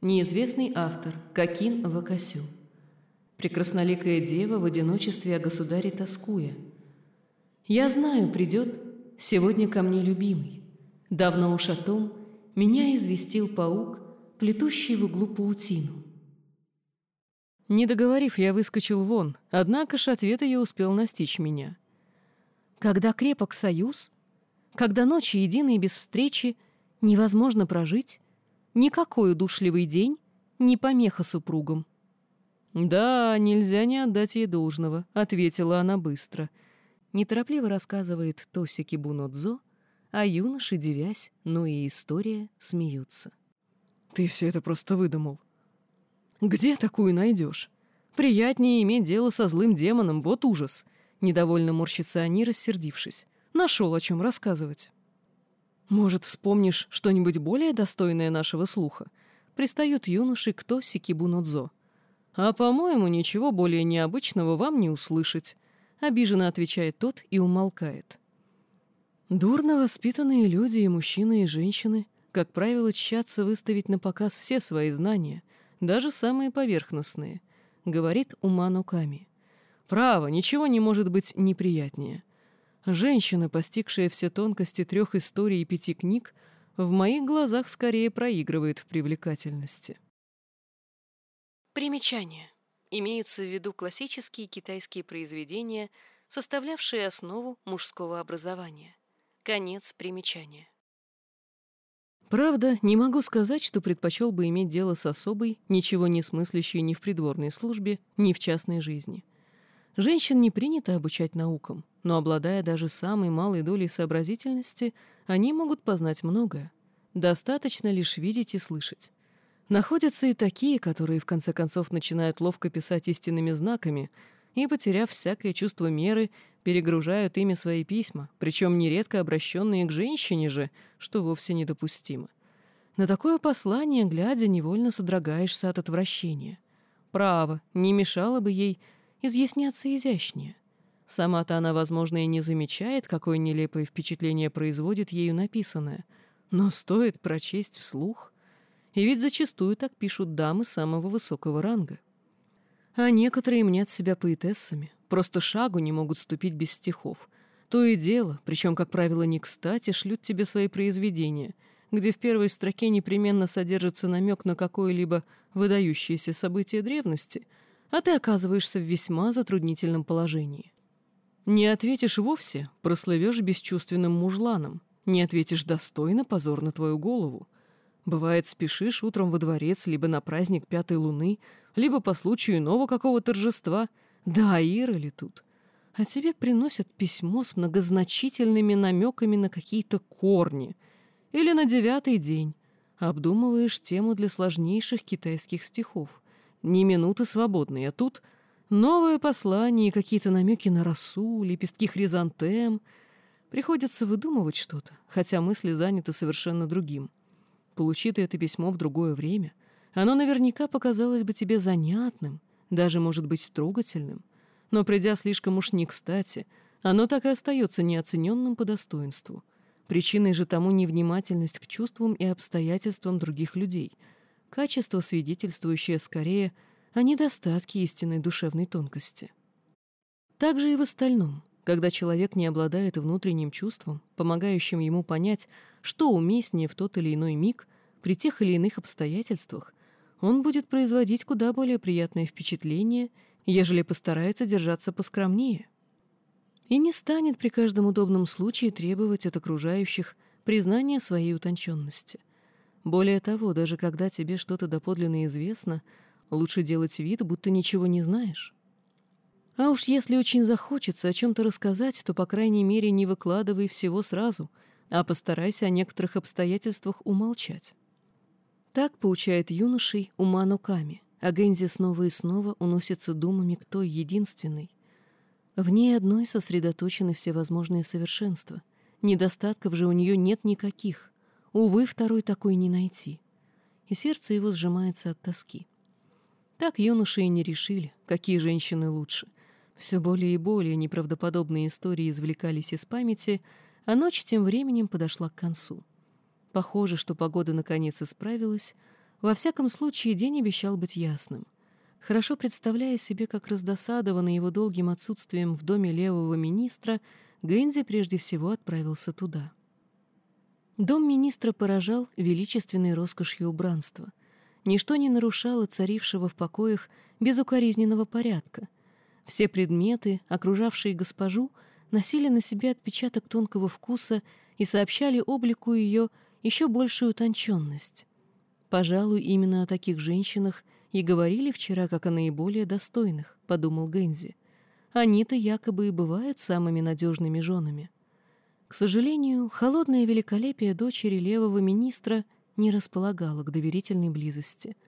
Неизвестный автор Какин Вакасю Прекрасноликая дева в одиночестве о государе тоскуя. Я знаю, придет сегодня ко мне любимый. Давно уж о том меня известил паук, плетущий в углу паутину. Не договорив, я выскочил вон, однако ж ответ ее успел настичь меня. Когда крепок союз, когда ночи единые без встречи невозможно прожить, никакой удушливый день не помеха супругам. «Да, нельзя не отдать ей должного», — ответила она быстро. Неторопливо рассказывает Тоси Кибунодзо, а юноши, девясь, ну и история, смеются. «Ты все это просто выдумал». «Где такую найдешь? Приятнее иметь дело со злым демоном, вот ужас!» Недовольно морщится они, рассердившись. «Нашел, о чем рассказывать». «Может, вспомнишь что-нибудь более достойное нашего слуха?» Пристают юноши к Тоси Кибунодзо. «А, по-моему, ничего более необычного вам не услышать», — обиженно отвечает тот и умолкает. Дурно воспитанные люди и мужчины, и женщины, как правило, тщатся выставить на показ все свои знания, даже самые поверхностные, говорит Уману Ками. Право, ничего не может быть неприятнее. Женщина, постигшая все тонкости трех историй и пяти книг, в моих глазах скорее проигрывает в привлекательности. Примечание. Имеются в виду классические китайские произведения, составлявшие основу мужского образования. Конец примечания. Правда, не могу сказать, что предпочел бы иметь дело с особой, ничего не смыслящей ни в придворной службе, ни в частной жизни. Женщин не принято обучать наукам, но, обладая даже самой малой долей сообразительности, они могут познать многое. Достаточно лишь видеть и слышать. Находятся и такие, которые в конце концов начинают ловко писать истинными знаками и, потеряв всякое чувство меры, перегружают ими свои письма, причем нередко обращенные к женщине же, что вовсе недопустимо. На такое послание, глядя, невольно содрогаешься от отвращения. Право, не мешало бы ей изъясняться изящнее. Сама-то она, возможно, и не замечает, какое нелепое впечатление производит ею написанное, но стоит прочесть вслух, и ведь зачастую так пишут дамы самого высокого ранга. А некоторые мнят себя поэтессами, просто шагу не могут ступить без стихов. То и дело, причем, как правило, не кстати, шлют тебе свои произведения, где в первой строке непременно содержится намек на какое-либо выдающееся событие древности, а ты оказываешься в весьма затруднительном положении. Не ответишь вовсе, прослывешь бесчувственным мужланом, не ответишь достойно, позор на твою голову — Бывает, спешишь утром во дворец либо на праздник пятой луны, либо по случаю иного какого торжества. Да, Ира ли тут? А тебе приносят письмо с многозначительными намеками на какие-то корни. Или на девятый день. Обдумываешь тему для сложнейших китайских стихов. Ни минуты свободной, а тут новое послание и какие-то намеки на росу, лепестки хризантем. Приходится выдумывать что-то, хотя мысли заняты совершенно другим. Получи ты это письмо в другое время, оно наверняка показалось бы тебе занятным, даже, может быть, трогательным. Но придя слишком уж не кстати, оно так и остается неоцененным по достоинству. Причиной же тому невнимательность к чувствам и обстоятельствам других людей, качество, свидетельствующее скорее о недостатке истинной душевной тонкости. Так же и в остальном, когда человек не обладает внутренним чувством, помогающим ему понять, что уместнее в тот или иной миг, при тех или иных обстоятельствах, он будет производить куда более приятное впечатление, ежели постарается держаться поскромнее. И не станет при каждом удобном случае требовать от окружающих признания своей утонченности. Более того, даже когда тебе что-то доподлинно известно, лучше делать вид, будто ничего не знаешь. А уж если очень захочется о чем-то рассказать, то, по крайней мере, не выкладывай всего сразу — а постарайся о некоторых обстоятельствах умолчать. Так поучает юношей Уману Ками, а Гензи снова и снова уносится думами к той единственной. В ней одной сосредоточены все возможные совершенства. Недостатков же у нее нет никаких. Увы, второй такой не найти. И сердце его сжимается от тоски. Так юноши и не решили, какие женщины лучше. Все более и более неправдоподобные истории извлекались из памяти, а ночь тем временем подошла к концу. Похоже, что погода наконец исправилась. Во всяком случае, день обещал быть ясным. Хорошо представляя себе, как раздосадованный его долгим отсутствием в доме левого министра, Гэнзи прежде всего отправился туда. Дом министра поражал величественной роскошью убранства. Ничто не нарушало царившего в покоях безукоризненного порядка. Все предметы, окружавшие госпожу, носили на себе отпечаток тонкого вкуса и сообщали облику ее еще большую утонченность. Пожалуй, именно о таких женщинах и говорили вчера как о наиболее достойных, подумал Гензи. Они-то якобы и бывают самыми надежными женами. К сожалению, холодное великолепие дочери левого министра не располагало к доверительной близости.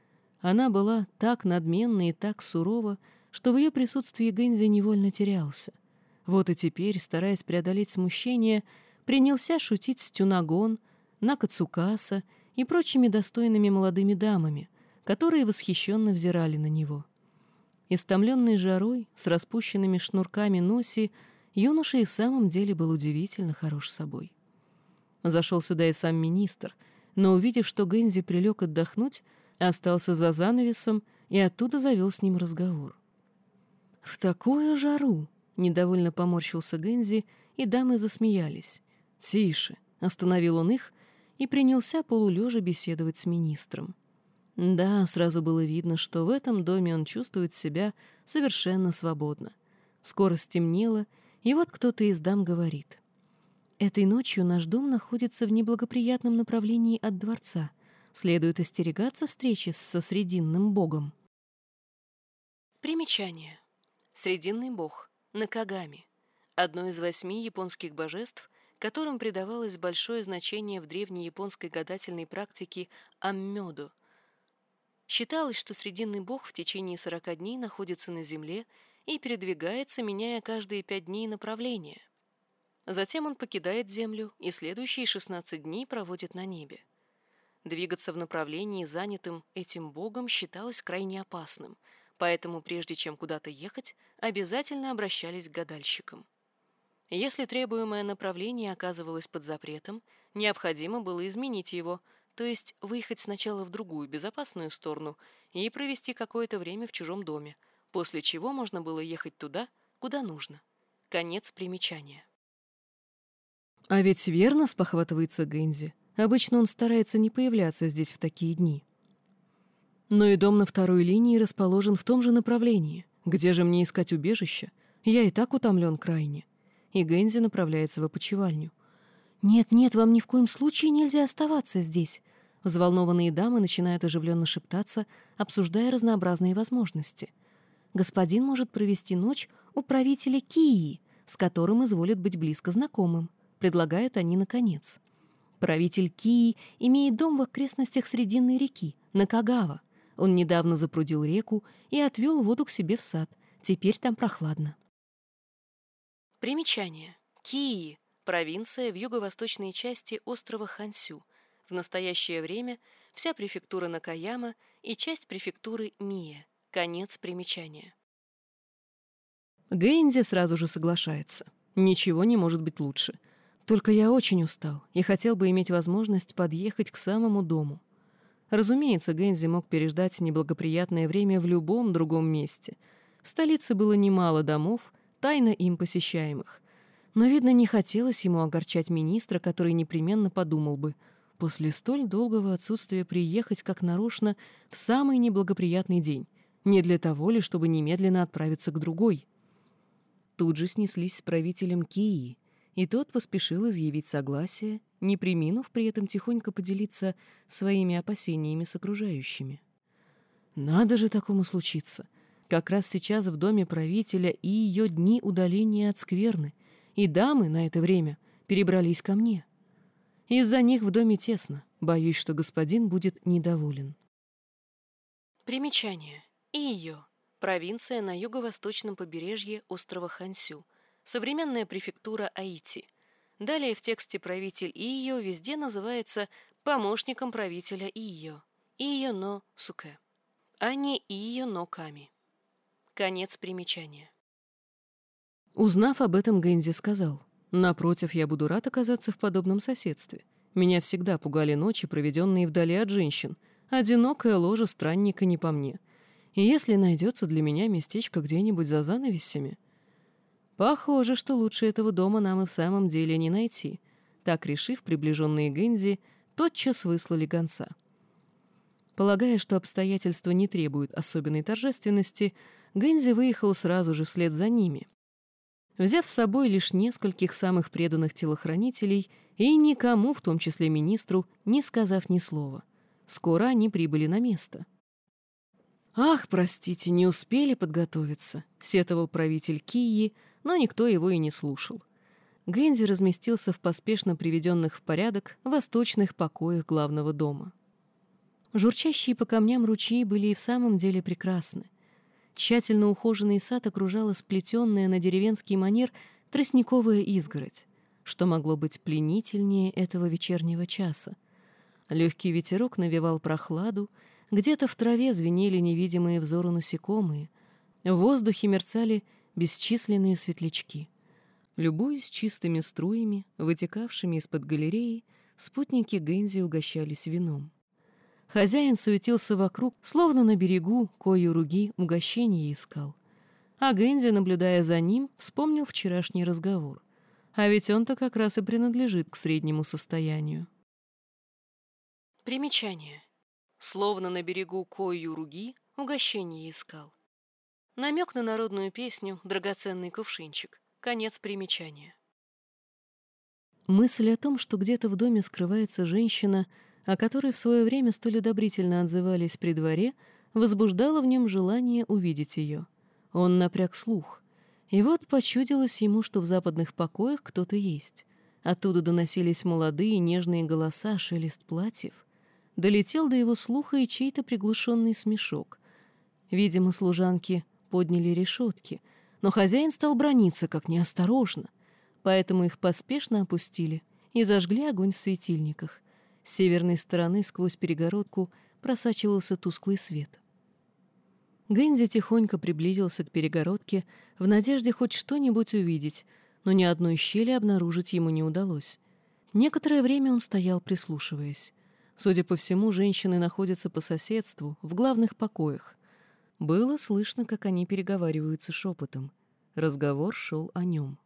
Она была так надменна и так сурова, что в ее присутствии Гензи невольно терялся. Вот и теперь, стараясь преодолеть смущение, принялся шутить с Тюнагон, Накацукаса и прочими достойными молодыми дамами, которые восхищенно взирали на него. Истомленный жарой, с распущенными шнурками носи, юноша и в самом деле был удивительно хорош собой. Зашел сюда и сам министр, но, увидев, что Гензи прилег отдохнуть, остался за занавесом и оттуда завел с ним разговор. «В такую жару!» — недовольно поморщился Гензи, и дамы засмеялись. «Тише!» — остановил он их и принялся полулежа беседовать с министром. Да, сразу было видно, что в этом доме он чувствует себя совершенно свободно. Скоро стемнело, и вот кто-то из дам говорит. «Этой ночью наш дом находится в неблагоприятном направлении от дворца. Следует остерегаться встречи со Срединным богом». Примечание. Срединный бог — Накагами. Одно из восьми японских божеств, которым придавалось большое значение в древней японской гадательной практике аммёду. Считалось, что срединный бог в течение 40 дней находится на земле и передвигается, меняя каждые пять дней направление. Затем он покидает землю и следующие 16 дней проводит на небе. Двигаться в направлении, занятым этим богом, считалось крайне опасным, поэтому прежде чем куда-то ехать, обязательно обращались к гадальщикам. Если требуемое направление оказывалось под запретом, необходимо было изменить его, то есть выехать сначала в другую безопасную сторону и провести какое-то время в чужом доме, после чего можно было ехать туда, куда нужно. Конец примечания. «А ведь верно», — спохватывается Гэнзи. «Обычно он старается не появляться здесь в такие дни». «Но и дом на второй линии расположен в том же направлении. Где же мне искать убежище? Я и так утомлен крайне» и Гэнзи направляется в опочивальню. «Нет-нет, вам ни в коем случае нельзя оставаться здесь!» Взволнованные дамы начинают оживленно шептаться, обсуждая разнообразные возможности. Господин может провести ночь у правителя Кии, с которым изволит быть близко знакомым, предлагают они наконец. Правитель Кии имеет дом в окрестностях Срединной реки, Накагава. Он недавно запрудил реку и отвел воду к себе в сад. Теперь там прохладно. Примечание. Кии – провинция в юго-восточной части острова Хансю. В настоящее время вся префектура Накаяма и часть префектуры Мия. Конец примечания. Гэнзи сразу же соглашается. Ничего не может быть лучше. Только я очень устал и хотел бы иметь возможность подъехать к самому дому. Разумеется, Гэнзи мог переждать неблагоприятное время в любом другом месте. В столице было немало домов, тайно им посещаемых. Но, видно, не хотелось ему огорчать министра, который непременно подумал бы, после столь долгого отсутствия приехать как нарочно в самый неблагоприятный день, не для того ли, чтобы немедленно отправиться к другой. Тут же снеслись с правителем Кии, и тот поспешил изъявить согласие, не приминув при этом тихонько поделиться своими опасениями с окружающими. Надо же такому случиться. Как раз сейчас в доме правителя и ее дни удаления от скверны, и дамы на это время перебрались ко мне. Из-за них в доме тесно. Боюсь, что господин будет недоволен. Примечание. Ио. Провинция на юго-восточном побережье острова Хансю. Современная префектура Аити. Далее в тексте правитель Ио везде называется помощником правителя Ио. Ио но Суке. А не Ио но Ками. Конец примечания. Узнав об этом, Гэнзи сказал, «Напротив, я буду рад оказаться в подобном соседстве. Меня всегда пугали ночи, проведенные вдали от женщин. Одинокая ложа странника не по мне. И если найдется для меня местечко где-нибудь за занавесями...» Похоже, что лучше этого дома нам и в самом деле не найти. Так решив, приближенные Гэнзи тотчас выслали гонца. Полагая, что обстоятельства не требуют особенной торжественности, Гэнзи выехал сразу же вслед за ними, взяв с собой лишь нескольких самых преданных телохранителей и никому, в том числе министру, не сказав ни слова. Скоро они прибыли на место. «Ах, простите, не успели подготовиться», — сетовал правитель Кии, но никто его и не слушал. Гэнзи разместился в поспешно приведенных в порядок восточных покоях главного дома. Журчащие по камням ручьи были и в самом деле прекрасны. Тщательно ухоженный сад окружала сплетенная на деревенский манер тростниковая изгородь. Что могло быть пленительнее этого вечернего часа? Легкий ветерок навевал прохладу, где-то в траве звенели невидимые взору насекомые, в воздухе мерцали бесчисленные светлячки. Любуясь чистыми струями, вытекавшими из-под галереи, спутники Гэнзи угощались вином. Хозяин суетился вокруг, словно на берегу, кою руги угощение искал. А Гэнзи, наблюдая за ним, вспомнил вчерашний разговор. А ведь он-то как раз и принадлежит к среднему состоянию. Примечание. Словно на берегу кою руги угощение искал. Намек на народную песню «Драгоценный кувшинчик». Конец примечания. Мысль о том, что где-то в доме скрывается женщина — о которой в свое время столь одобрительно отзывались при дворе, возбуждало в нем желание увидеть ее. Он напряг слух. И вот почудилось ему, что в западных покоях кто-то есть. Оттуда доносились молодые нежные голоса, шелест платьев. Долетел до его слуха и чей-то приглушенный смешок. Видимо, служанки подняли решетки, но хозяин стал брониться, как неосторожно. Поэтому их поспешно опустили и зажгли огонь в светильниках. С северной стороны сквозь перегородку просачивался тусклый свет. Гэнзи тихонько приблизился к перегородке в надежде хоть что-нибудь увидеть, но ни одной щели обнаружить ему не удалось. Некоторое время он стоял, прислушиваясь. Судя по всему, женщины находятся по соседству, в главных покоях. Было слышно, как они переговариваются шепотом. Разговор шел о нем.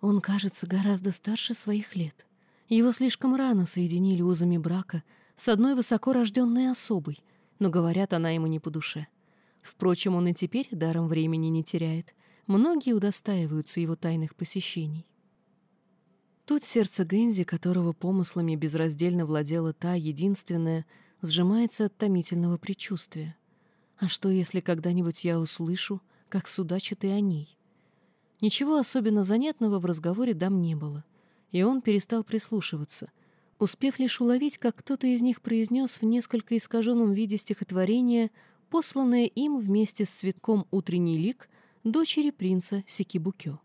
«Он кажется гораздо старше своих лет. Его слишком рано соединили узами брака с одной высоко рожденной особой, но, говорят, она ему не по душе. Впрочем, он и теперь даром времени не теряет. Многие удостаиваются его тайных посещений. Тут сердце Гензи, которого помыслами безраздельно владела та единственная, сжимается от томительного предчувствия. А что, если когда-нибудь я услышу, как судачат и о ней? Ничего особенно занятного в разговоре дам не было — и он перестал прислушиваться, успев лишь уловить, как кто-то из них произнес в несколько искаженном виде стихотворение, посланное им вместе с цветком «Утренний лик» дочери принца Сикибукё.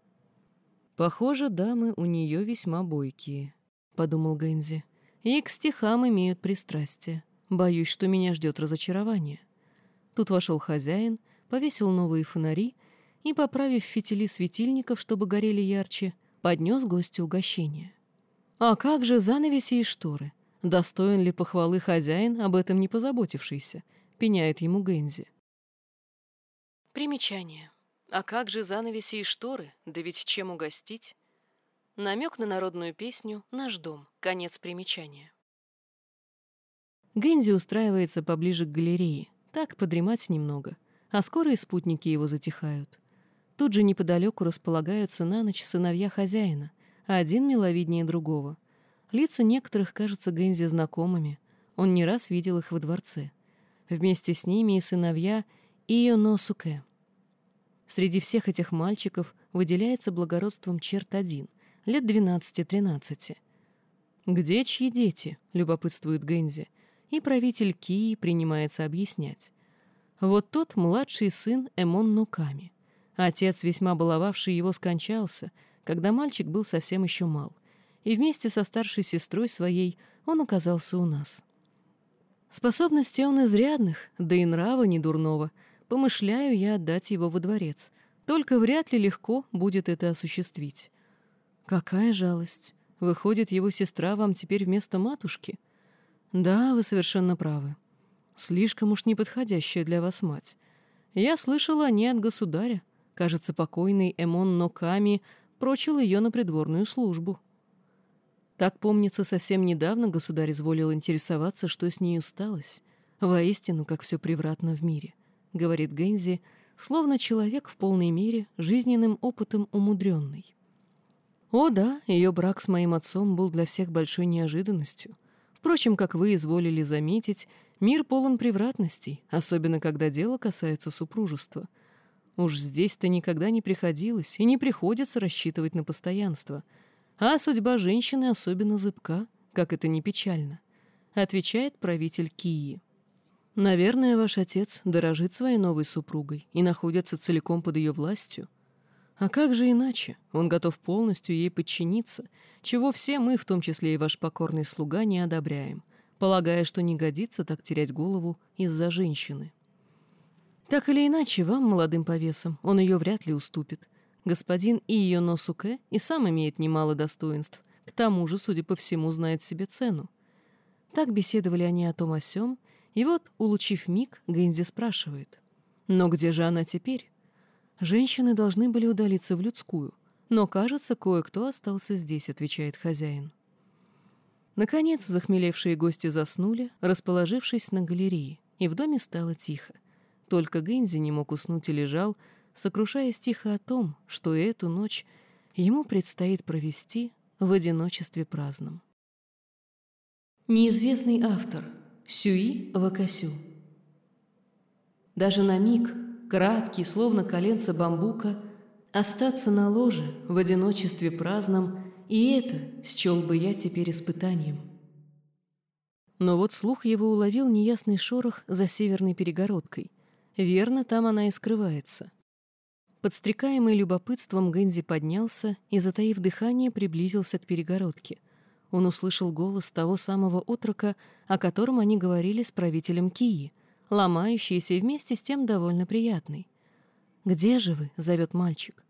«Похоже, дамы у нее весьма бойкие», — подумал Гэнзи, — «и к стихам имеют пристрастие. Боюсь, что меня ждет разочарование». Тут вошел хозяин, повесил новые фонари и, поправив фитили светильников, чтобы горели ярче, поднес гостю угощение. А как же занавеси и шторы? Достоин ли похвалы хозяин, об этом не позаботившийся? Пеняет ему Гэнзи. Примечание. А как же занавеси и шторы? Да ведь чем угостить? Намек на народную песню «Наш дом». Конец примечания. Гэнзи устраивается поближе к галерее, так подремать немного, а скоро и спутники его затихают. Тут же неподалеку располагаются на ночь сыновья хозяина, а один миловиднее другого. Лица некоторых кажутся Гэнзи знакомыми. Он не раз видел их во дворце. Вместе с ними и сыновья Ио Суке. Среди всех этих мальчиков выделяется благородством черт один, лет 12-13. «Где чьи дети?» — любопытствует Гэнзи. И правитель Кии принимается объяснять. Вот тот младший сын Эмон Нуками. Отец, весьма баловавший его, скончался, когда мальчик был совсем еще мал. И вместе со старшей сестрой своей он оказался у нас. Способности он изрядных, да и нрава недурного. Помышляю я отдать его во дворец. Только вряд ли легко будет это осуществить. Какая жалость. Выходит, его сестра вам теперь вместо матушки? Да, вы совершенно правы. Слишком уж неподходящая для вас мать. Я слышала не от государя. Кажется, покойный Эмон Ноками прочил ее на придворную службу. Так, помнится, совсем недавно государь изволил интересоваться, что с ней усталось. Воистину, как все превратно в мире, — говорит Гензи, словно человек в полной мере жизненным опытом умудренный. О да, ее брак с моим отцом был для всех большой неожиданностью. Впрочем, как вы изволили заметить, мир полон превратностей, особенно когда дело касается супружества. Уж здесь-то никогда не приходилось и не приходится рассчитывать на постоянство. А судьба женщины особенно зыбка, как это не печально, отвечает правитель Кии. Наверное, ваш отец дорожит своей новой супругой и находится целиком под ее властью, а как же иначе? Он готов полностью ей подчиниться, чего все мы, в том числе и ваш покорный слуга, не одобряем, полагая, что не годится так терять голову из-за женщины. Так или иначе, вам, молодым повесам, он ее вряд ли уступит. Господин Ио Носуке и сам имеет немало достоинств, к тому же, судя по всему, знает себе цену. Так беседовали они о том о сём, и вот, улучив миг, Гэнзи спрашивает. «Но где же она теперь?» Женщины должны были удалиться в людскую, но, кажется, кое-кто остался здесь, отвечает хозяин. Наконец, захмелевшие гости заснули, расположившись на галерее, и в доме стало тихо. Только Гэнзи не мог уснуть и лежал, сокрушаясь тихо о том, что эту ночь ему предстоит провести в одиночестве праздном. Неизвестный автор Сюи Вакасю Даже на миг краткий, словно коленца бамбука, остаться на ложе в одиночестве праздном, и это счел бы я теперь испытанием. Но вот слух его уловил неясный шорох за северной перегородкой. Верно, там она и скрывается. Подстрекаемый любопытством Гэнзи поднялся и, затаив дыхание, приблизился к перегородке. Он услышал голос того самого отрока, о котором они говорили с правителем Кии — ломающийся и вместе с тем довольно приятный. «Где же вы?» — зовет мальчик.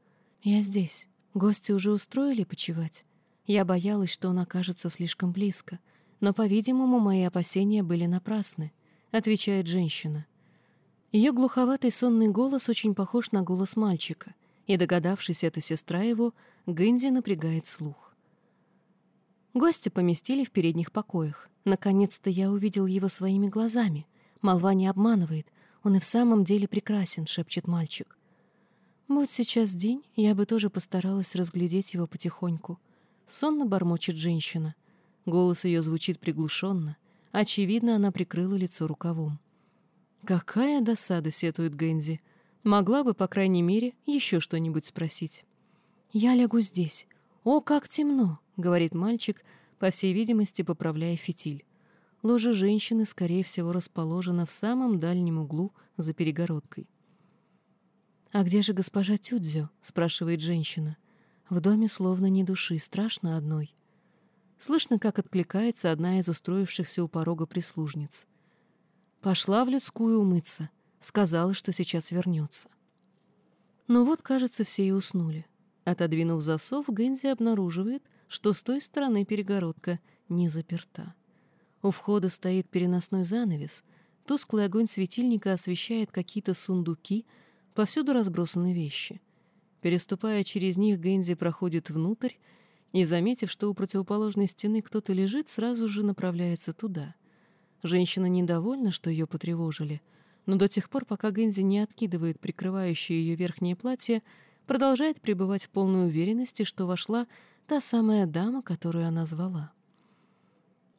«Я здесь. Гости уже устроили почевать. Я боялась, что он окажется слишком близко, но, по-видимому, мои опасения были напрасны», — отвечает женщина. Ее глуховатый сонный голос очень похож на голос мальчика, и, догадавшись, это сестра его, Гэнзи напрягает слух. Гостя поместили в передних покоях. Наконец-то я увидел его своими глазами. Молва не обманывает. Он и в самом деле прекрасен, шепчет мальчик. Будь сейчас день, я бы тоже постаралась разглядеть его потихоньку. Сонно бормочет женщина. Голос ее звучит приглушенно. Очевидно, она прикрыла лицо рукавом. «Какая досада!» — сетует Гэнзи. «Могла бы, по крайней мере, еще что-нибудь спросить». «Я лягу здесь. О, как темно!» — говорит мальчик, по всей видимости, поправляя фитиль. Ложе женщины, скорее всего, расположено в самом дальнем углу за перегородкой. «А где же госпожа Тюдзё?» — спрашивает женщина. В доме словно ни души, страшно одной. Слышно, как откликается одна из устроившихся у порога прислужниц. «Пошла в людскую умыться. Сказала, что сейчас вернется». Но вот, кажется, все и уснули. Отодвинув засов, Гэнзи обнаруживает, что с той стороны перегородка не заперта. У входа стоит переносной занавес, тусклый огонь светильника освещает какие-то сундуки, повсюду разбросаны вещи. Переступая через них, Гэнзи проходит внутрь и, заметив, что у противоположной стены кто-то лежит, сразу же направляется туда. Женщина недовольна, что ее потревожили, но до тех пор, пока Гэнзи не откидывает прикрывающее ее верхнее платье, продолжает пребывать в полной уверенности, что вошла та самая дама, которую она звала.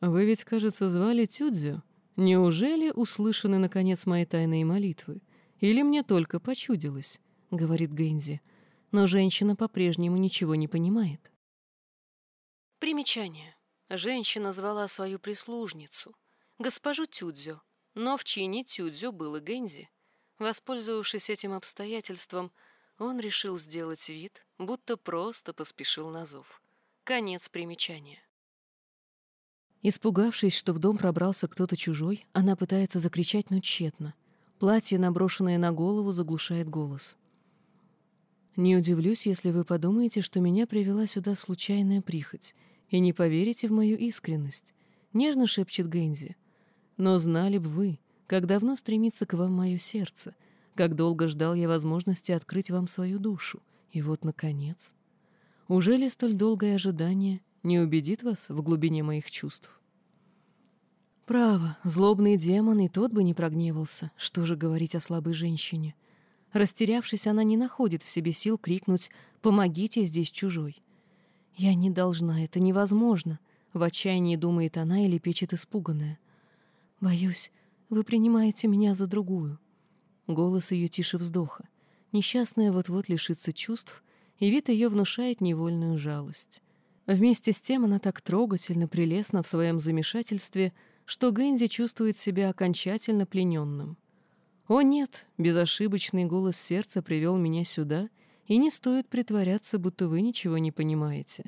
Вы ведь, кажется, звали Тюдзю. Неужели услышаны, наконец, мои тайные молитвы? Или мне только почудилось?» — говорит Гэнзи. Но женщина по-прежнему ничего не понимает. Примечание. Женщина звала свою прислужницу, госпожу Тюдзю, но в чине Тюдзю был и Гензи. Воспользовавшись этим обстоятельством, он решил сделать вид, будто просто поспешил на зов. Конец примечания. Испугавшись, что в дом пробрался кто-то чужой, она пытается закричать, но тщетно. Платье, наброшенное на голову, заглушает голос. «Не удивлюсь, если вы подумаете, что меня привела сюда случайная прихоть, и не поверите в мою искренность», — нежно шепчет Гензи. «Но знали бы вы, как давно стремится к вам мое сердце, как долго ждал я возможности открыть вам свою душу, и вот, наконец...» Уже ли столь долгое ожидание не убедит вас в глубине моих чувств? Право, злобный демон и тот бы не прогневался, что же говорить о слабой женщине. Растерявшись, она не находит в себе сил крикнуть «Помогите, здесь чужой!» «Я не должна, это невозможно!» — в отчаянии думает она или печет испуганная. «Боюсь, вы принимаете меня за другую». Голос ее тише вздоха. Несчастная вот-вот лишится чувств, и вид ее внушает невольную жалость. Вместе с тем она так трогательно, прелестна в своем замешательстве, что Гэнзи чувствует себя окончательно плененным. «О нет!» — безошибочный голос сердца привел меня сюда, и не стоит притворяться, будто вы ничего не понимаете.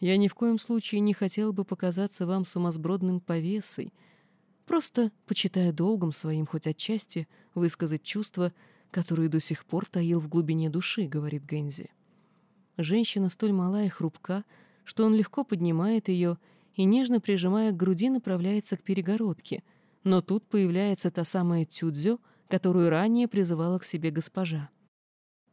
Я ни в коем случае не хотел бы показаться вам сумасбродным повесой, просто, почитая долгом своим хоть отчасти, высказать чувства, которые до сих пор таил в глубине души, — говорит Гэнзи. Женщина столь мала и хрупка, что он легко поднимает ее и, нежно прижимая к груди, направляется к перегородке. Но тут появляется та самая Тюдзё, которую ранее призывала к себе госпожа.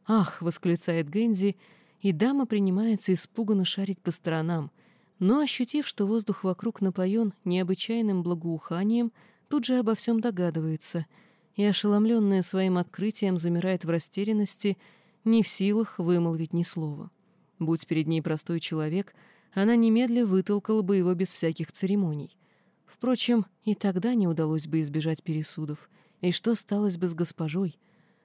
«Ах!» — восклицает Гензи, и дама принимается испуганно шарить по сторонам, но, ощутив, что воздух вокруг напоен необычайным благоуханием, тут же обо всем догадывается и, ошеломленная своим открытием, замирает в растерянности — не в силах вымолвить ни слова. Будь перед ней простой человек, она немедля вытолкала бы его без всяких церемоний. Впрочем, и тогда не удалось бы избежать пересудов. И что сталось бы с госпожой?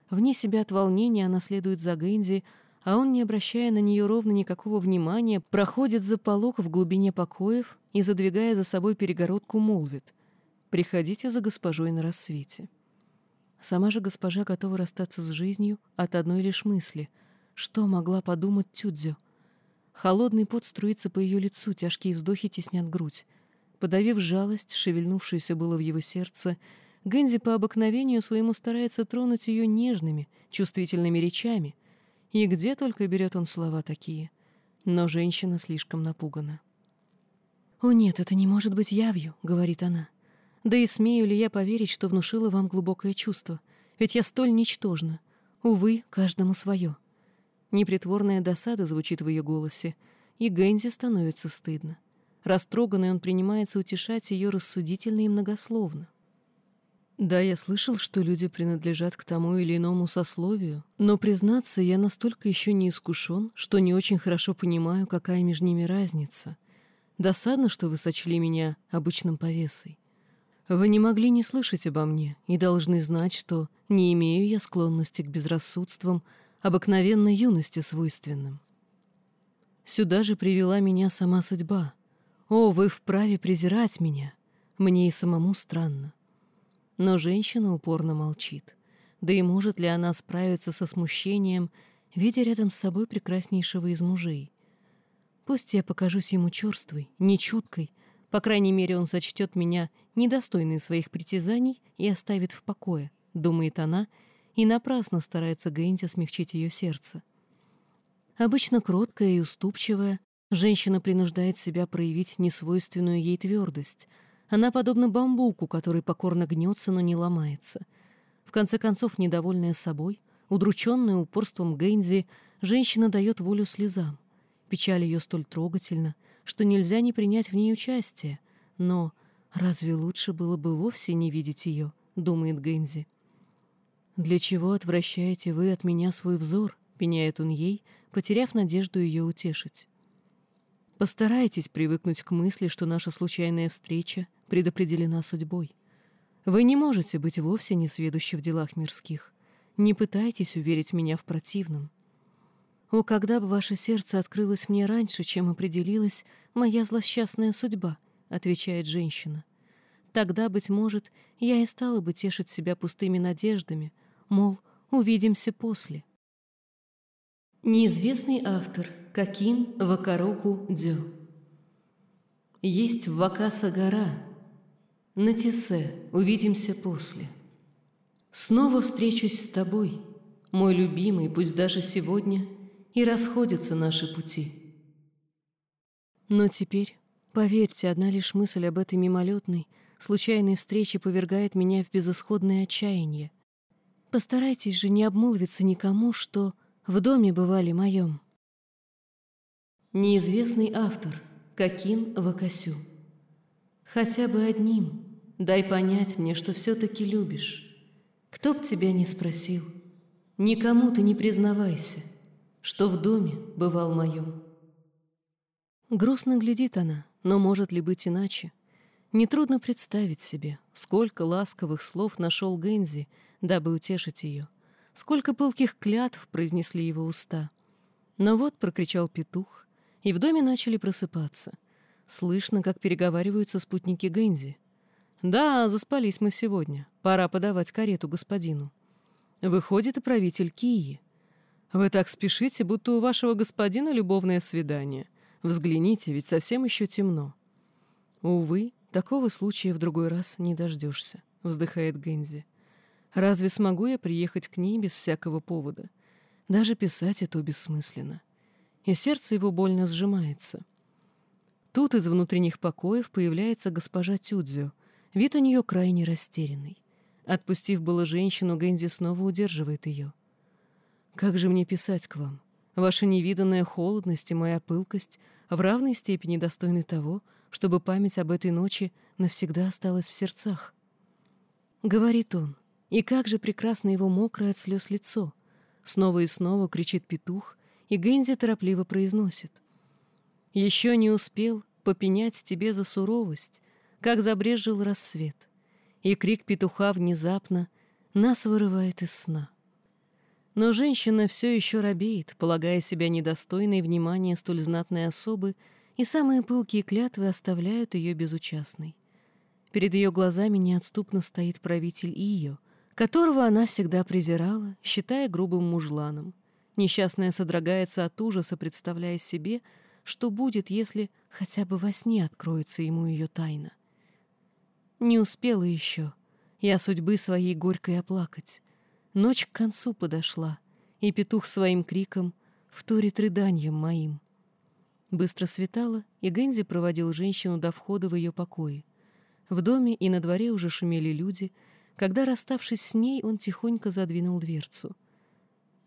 Вне себя от волнения она следует за Гэнди, а он, не обращая на нее ровно никакого внимания, проходит за полок в глубине покоев и, задвигая за собой перегородку, молвит «Приходите за госпожой на рассвете». Сама же госпожа готова расстаться с жизнью от одной лишь мысли. Что могла подумать Тюдзю? Холодный пот струится по ее лицу, тяжкие вздохи теснят грудь. Подавив жалость, шевельнувшуюся было в его сердце, Гэнзи по обыкновению своему старается тронуть ее нежными, чувствительными речами. И где только берет он слова такие. Но женщина слишком напугана. «О нет, это не может быть явью», — говорит она. Да и смею ли я поверить, что внушила вам глубокое чувство? Ведь я столь ничтожна. Увы, каждому свое. Непритворная досада звучит в ее голосе, и Гэнзи становится стыдно. Растроганный он принимается утешать ее рассудительно и многословно. Да, я слышал, что люди принадлежат к тому или иному сословию, но, признаться, я настолько еще не искушен, что не очень хорошо понимаю, какая между ними разница. Досадно, что вы сочли меня обычным повесой. Вы не могли не слышать обо мне и должны знать, что не имею я склонности к безрассудствам, обыкновенной юности свойственным. Сюда же привела меня сама судьба. О, вы вправе презирать меня. Мне и самому странно. Но женщина упорно молчит. Да и может ли она справиться со смущением, видя рядом с собой прекраснейшего из мужей? Пусть я покажусь ему черствой, нечуткой, по крайней мере, он сочтет меня недостойной своих притязаний и оставит в покое, думает она, и напрасно старается Гэнти смягчить ее сердце. Обычно кроткая и уступчивая, женщина принуждает себя проявить несвойственную ей твердость. Она подобна бамбуку, который покорно гнется, но не ломается. В конце концов, недовольная собой, удрученная упорством Гэнзи, женщина дает волю слезам. Печаль ее столь трогательна, что нельзя не принять в ней участие. Но разве лучше было бы вовсе не видеть ее, думает Гэнзи. «Для чего отвращаете вы от меня свой взор?» — пеняет он ей, потеряв надежду ее утешить. Постарайтесь привыкнуть к мысли, что наша случайная встреча предопределена судьбой. Вы не можете быть вовсе не сведущи в делах мирских. Не пытайтесь уверить меня в противном. «О, когда бы ваше сердце открылось мне раньше, чем определилась моя злосчастная судьба», — отвечает женщина. «Тогда, быть может, я и стала бы тешить себя пустыми надеждами, мол, увидимся после». Неизвестный автор Какин Вакароку Дю Есть в Вакаса гора. На Тесе увидимся после. Снова встречусь с тобой, мой любимый, пусть даже сегодня, и расходятся наши пути. Но теперь, поверьте, одна лишь мысль об этой мимолетной, случайной встрече повергает меня в безысходное отчаяние. Постарайтесь же не обмолвиться никому, что в доме бывали моем. Неизвестный автор Какин Вакасю. Хотя бы одним дай понять мне, что все-таки любишь. Кто б тебя не спросил, никому ты не признавайся, что в доме бывал моем. Грустно глядит она, но может ли быть иначе? Нетрудно представить себе, сколько ласковых слов нашел Гензи, дабы утешить ее. Сколько пылких клятв произнесли его уста. Но вот прокричал петух, и в доме начали просыпаться. Слышно, как переговариваются спутники Гэнзи. «Да, заспались мы сегодня. Пора подавать карету господину». Выходит и правитель Кии. «Вы так спешите, будто у вашего господина любовное свидание. Взгляните, ведь совсем еще темно». «Увы, такого случая в другой раз не дождешься», — вздыхает Гэнзи. Разве смогу я приехать к ней без всякого повода? Даже писать это бессмысленно. И сердце его больно сжимается. Тут из внутренних покоев появляется госпожа Тюдзю. Вид у нее крайне растерянный. Отпустив было женщину, Гэнзи снова удерживает ее. «Как же мне писать к вам? Ваша невиданная холодность и моя пылкость в равной степени достойны того, чтобы память об этой ночи навсегда осталась в сердцах». Говорит он, и как же прекрасно его мокрое от слез лицо. Снова и снова кричит петух, и Гэнзи торопливо произносит. «Еще не успел попенять тебе за суровость, как забрежил рассвет, и крик петуха внезапно нас вырывает из сна». Но женщина все еще робеет, полагая себя недостойной внимания столь знатной особы, и самые пылкие клятвы оставляют ее безучастной. Перед ее глазами неотступно стоит правитель Ио, которого она всегда презирала, считая грубым мужланом. Несчастная содрогается от ужаса, представляя себе, что будет, если хотя бы во сне откроется ему ее тайна. Не успела еще я судьбы своей горькой оплакать. Ночь к концу подошла, и петух своим криком вторит рыданием моим. Быстро светало, и Гензи проводил женщину до входа в ее покои. В доме и на дворе уже шумели люди — когда, расставшись с ней, он тихонько задвинул дверцу.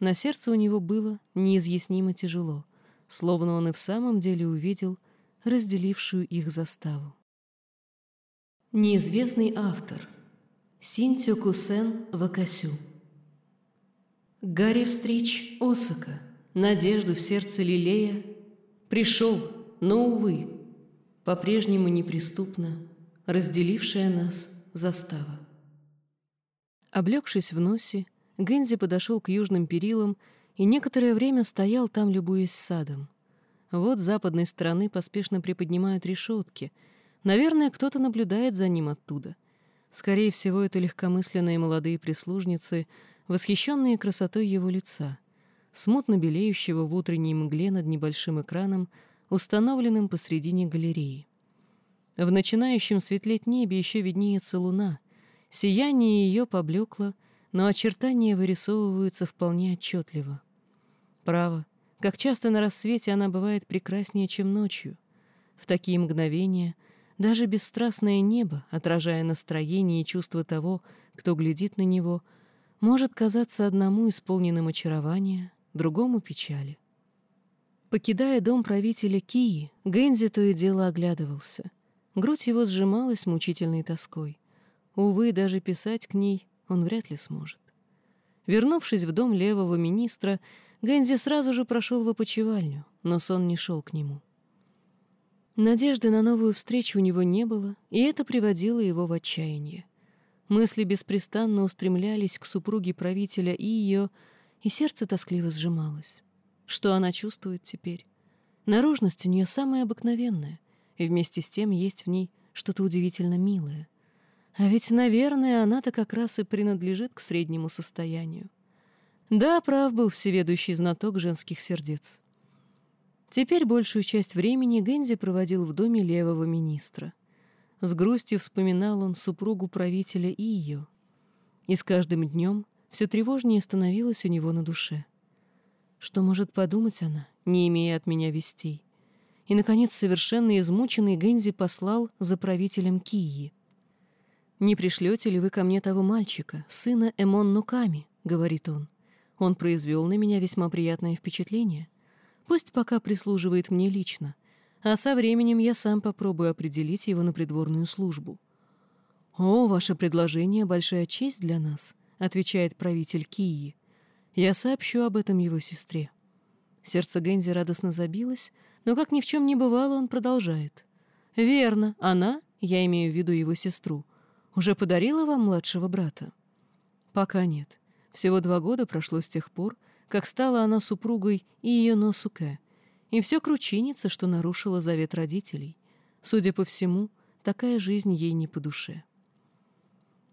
На сердце у него было неизъяснимо тяжело, словно он и в самом деле увидел разделившую их заставу. Неизвестный автор Синтио Кусен Вакасю Гарри встреч Осака, надежду в сердце лелея, Пришел, но, увы, по-прежнему неприступно разделившая нас застава. Облегшись в носе, Гензи подошел к южным перилам и некоторое время стоял там, любуясь садом. Вот с западной стороны поспешно приподнимают решетки. Наверное, кто-то наблюдает за ним оттуда. Скорее всего, это легкомысленные молодые прислужницы, восхищенные красотой его лица, смутно белеющего в утренней мгле над небольшим экраном, установленным посредине галереи. В начинающем светлеть небе еще виднеется луна — Сияние ее поблекло, но очертания вырисовываются вполне отчетливо. Право, как часто на рассвете она бывает прекраснее, чем ночью. В такие мгновения даже бесстрастное небо, отражая настроение и чувство того, кто глядит на него, может казаться одному исполненным очарования, другому печали. Покидая дом правителя Кии, Гэнзи то и дело оглядывался. Грудь его сжималась мучительной тоской. Увы, даже писать к ней он вряд ли сможет. Вернувшись в дом левого министра, Гэнзи сразу же прошел в опочивальню, но сон не шел к нему. Надежды на новую встречу у него не было, и это приводило его в отчаяние. Мысли беспрестанно устремлялись к супруге правителя и ее, и сердце тоскливо сжималось. что она чувствует теперь. Наружность у нее самая обыкновенная, и вместе с тем есть в ней что-то удивительно милое. А ведь, наверное, она-то как раз и принадлежит к среднему состоянию. Да, прав был всеведущий знаток женских сердец. Теперь большую часть времени Гензи проводил в доме левого министра. С грустью вспоминал он супругу правителя и ее. И с каждым днем все тревожнее становилось у него на душе. Что может подумать она, не имея от меня вестей? И, наконец, совершенно измученный Гензи послал за правителем Кии. «Не пришлете ли вы ко мне того мальчика, сына Эмон Нуками?» — говорит он. «Он произвел на меня весьма приятное впечатление. Пусть пока прислуживает мне лично, а со временем я сам попробую определить его на придворную службу». «О, ваше предложение — большая честь для нас», — отвечает правитель Кии. «Я сообщу об этом его сестре». Сердце Гензи радостно забилось, но, как ни в чем не бывало, он продолжает. «Верно, она, я имею в виду его сестру, уже подарила вам младшего брата?» «Пока нет. Всего два года прошло с тех пор, как стала она супругой и ее Носуке, и все кручинится, что нарушила завет родителей. Судя по всему, такая жизнь ей не по душе».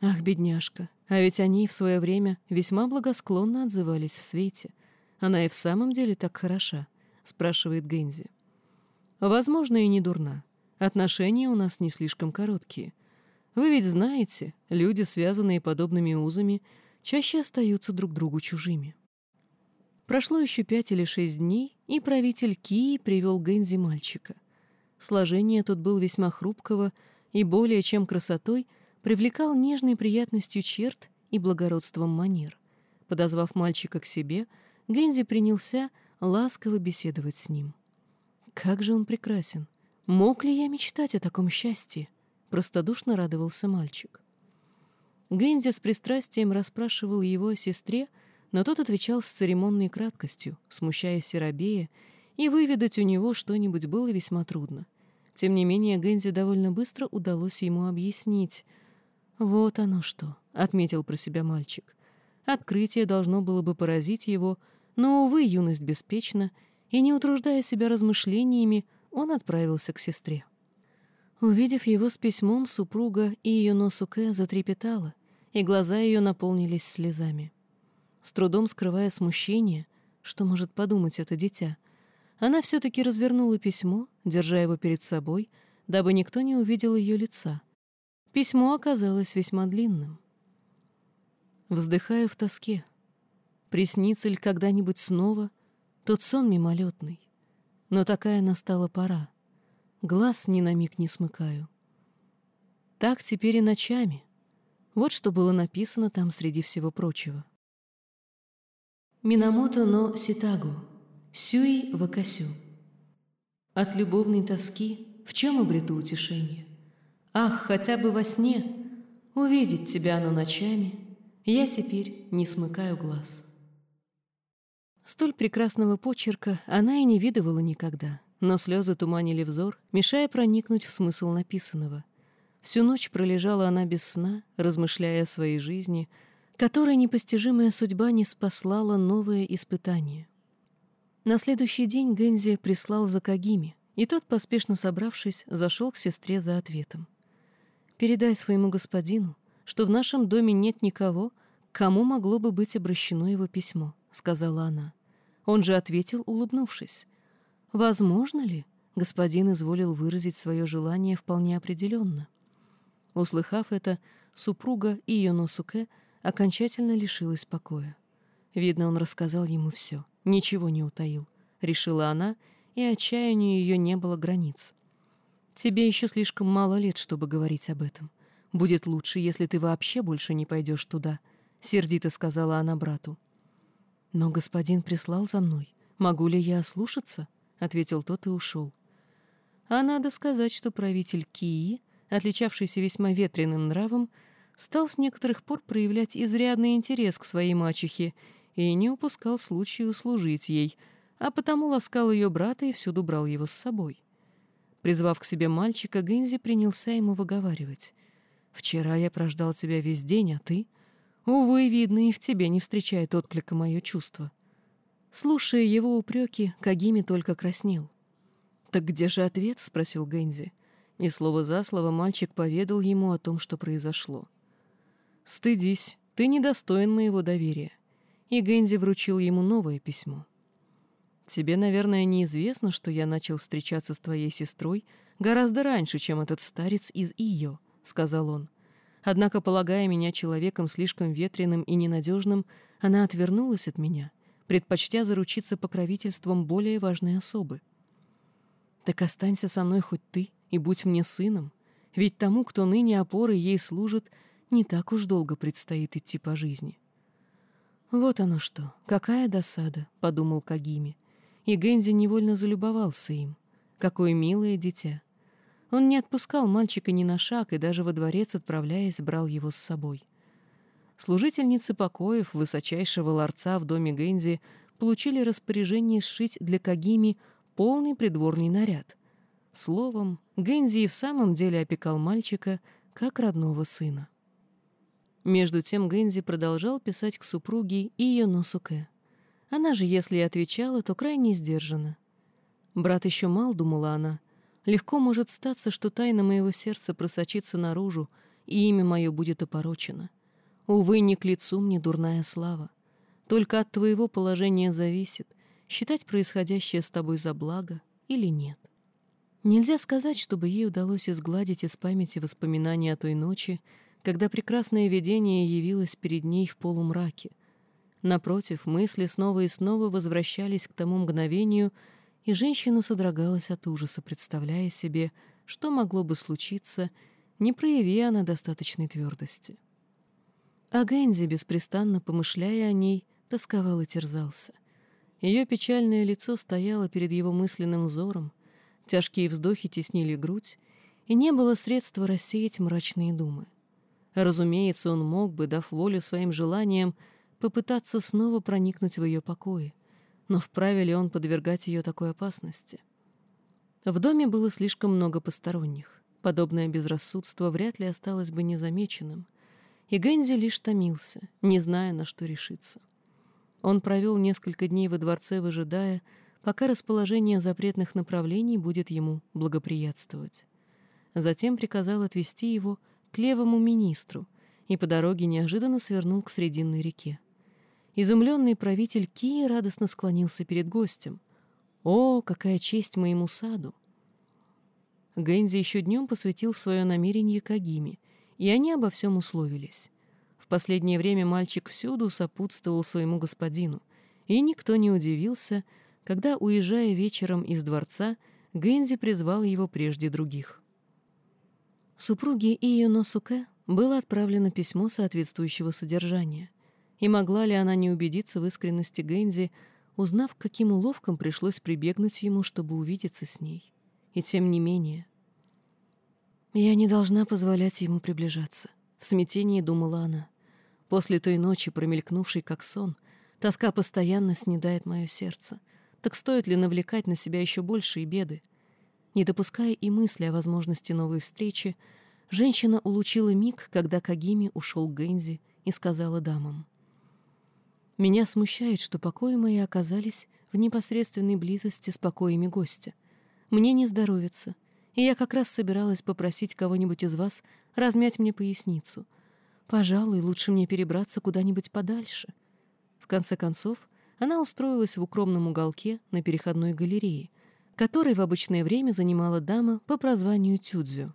Ах, бедняжка, а ведь они в свое время весьма благосклонно отзывались в свете. Она и в самом деле так хороша, спрашивает Гензи. Возможно, и не дурна. Отношения у нас не слишком короткие. Вы ведь знаете, люди, связанные подобными узами, чаще остаются друг другу чужими. Прошло еще пять или шесть дней, и правитель Кии привел Гензи мальчика. Сложение тут был весьма хрупкого и более чем красотой — привлекал нежной приятностью черт и благородством манер. Подозвав мальчика к себе, Гензи принялся ласково беседовать с ним. «Как же он прекрасен! Мог ли я мечтать о таком счастье?» — простодушно радовался мальчик. Гензи с пристрастием расспрашивал его о сестре, но тот отвечал с церемонной краткостью, смущая Серабея, и выведать у него что-нибудь было весьма трудно. Тем не менее, Гензи довольно быстро удалось ему объяснить — «Вот оно что», — отметил про себя мальчик. Открытие должно было бы поразить его, но, увы, юность беспечна, и, не утруждая себя размышлениями, он отправился к сестре. Увидев его с письмом, супруга и ее Носуке затрепетала, и глаза ее наполнились слезами. С трудом скрывая смущение, что может подумать это дитя, она все-таки развернула письмо, держа его перед собой, дабы никто не увидел ее лица — Письмо оказалось весьма длинным. Вздыхаю в тоске. Приснится ли когда-нибудь снова тот сон мимолетный? Но такая настала пора. Глаз ни на миг не смыкаю. Так теперь и ночами. Вот что было написано там среди всего прочего. Минамото но Ситагу, Сюи Вакасю. От любовной тоски в чем обрету утешение? Ах, хотя бы во сне увидеть тебя, но ночами я теперь не смыкаю глаз. Столь прекрасного почерка она и не видывала никогда, но слезы туманили взор, мешая проникнуть в смысл написанного. Всю ночь пролежала она без сна, размышляя о своей жизни, которой непостижимая судьба не спаслала новое испытание. На следующий день Гензи прислал за Кагими, и тот, поспешно собравшись, зашел к сестре за ответом. Передай своему господину, что в нашем доме нет никого, кому могло бы быть обращено его письмо», — сказала она. Он же ответил, улыбнувшись. «Возможно ли?» — господин изволил выразить свое желание вполне определенно. Услыхав это, супруга и Носуке окончательно лишилась покоя. Видно, он рассказал ему все, ничего не утаил, — решила она, и отчаянию ее не было границ. Тебе еще слишком мало лет, чтобы говорить об этом. Будет лучше, если ты вообще больше не пойдешь туда», — сердито сказала она брату. «Но господин прислал за мной. Могу ли я ослушаться?» — ответил тот и ушел. А надо сказать, что правитель Кии, отличавшийся весьма ветреным нравом, стал с некоторых пор проявлять изрядный интерес к своей мачехе и не упускал случая услужить ей, а потому ласкал ее брата и всюду брал его с собой. Призвав к себе мальчика, Гензи принялся ему выговаривать. «Вчера я прождал тебя весь день, а ты...» «Увы, видно, и в тебе не встречает отклика мое чувство». Слушая его упреки, Кагими только краснел. «Так где же ответ?» — спросил Гэнзи. И слово за слово мальчик поведал ему о том, что произошло. «Стыдись, ты недостоин моего доверия». И Гэнзи вручил ему новое письмо. «Тебе, наверное, неизвестно, что я начал встречаться с твоей сестрой гораздо раньше, чем этот старец из Ио», — сказал он. Однако, полагая меня человеком слишком ветреным и ненадежным, она отвернулась от меня, предпочтя заручиться покровительством более важной особы. Так останься со мной хоть ты и будь мне сыном, ведь тому, кто ныне опорой ей служит, не так уж долго предстоит идти по жизни. «Вот оно что, какая досада», — подумал Кагими, и Гензи невольно залюбовался им. Какое милое дитя. Он не отпускал мальчика ни на шаг и даже во дворец, отправляясь, брал его с собой. Служительницы покоев высочайшего ларца в доме Гензи получили распоряжение сшить для Кагими полный придворный наряд. Словом, Гэнзи и в самом деле опекал мальчика, как родного сына. Между тем Гэнзи продолжал писать к супруге и ее Носуке. Она же, если и отвечала, то крайне сдержанно. «Брат еще мал», — думала она, — «легко может статься, что тайна моего сердца просочится наружу, и имя мое будет опорочено. Увы, не к лицу мне дурная слава. Только от твоего положения зависит, считать происходящее с тобой за благо или нет. Нельзя сказать, чтобы ей удалось изгладить из памяти воспоминания о той ночи, когда прекрасное видение явилось перед ней в полумраке. Напротив, мысли снова и снова возвращались к тому мгновению, и женщина содрогалась от ужаса, представляя себе, что могло бы случиться, не прояви она достаточной твердости. А Гэнзи, беспрестанно помышляя о ней, тосковал и терзался. Ее печальное лицо стояло перед его мысленным взором, тяжкие вздохи теснили грудь, и не было средства рассеять мрачные думы. Разумеется, он мог бы, дав волю своим желаниям, попытаться снова проникнуть в ее покои, но вправе ли он подвергать ее такой опасности? В доме было слишком много посторонних. Подобное безрассудство вряд ли осталось бы незамеченным, и Гэнзи лишь томился, не зная, на что решиться. Он провел несколько дней во дворце, выжидая, пока расположение запретных направлений будет ему благоприятствовать. Затем приказал отвести его левому министру и по дороге неожиданно свернул к Срединной реке. Изумленный правитель Кии радостно склонился перед гостем. «О, какая честь моему саду!» Гэнзи еще днем посвятил свое намерение Кагиме, и они обо всем условились. В последнее время мальчик всюду сопутствовал своему господину, и никто не удивился, когда, уезжая вечером из дворца, Гэнзи призвал его прежде других. Супруге Ио Носуке было отправлено письмо соответствующего содержания, и могла ли она не убедиться в искренности Гэнзи, узнав, каким уловком пришлось прибегнуть ему, чтобы увидеться с ней. И тем не менее... «Я не должна позволять ему приближаться», — в смятении думала она. После той ночи, промелькнувшей как сон, тоска постоянно снедает мое сердце. Так стоит ли навлекать на себя еще большие беды? Не допуская и мысли о возможности новой встречи, женщина улучила миг, когда Кагими ушел к Гэнзи и сказала дамам. «Меня смущает, что покои мои оказались в непосредственной близости с покоями гостя. Мне не здоровится, и я как раз собиралась попросить кого-нибудь из вас размять мне поясницу. Пожалуй, лучше мне перебраться куда-нибудь подальше. В конце концов, она устроилась в укромном уголке на переходной галерее, которой в обычное время занимала дама по прозванию Тюдзю.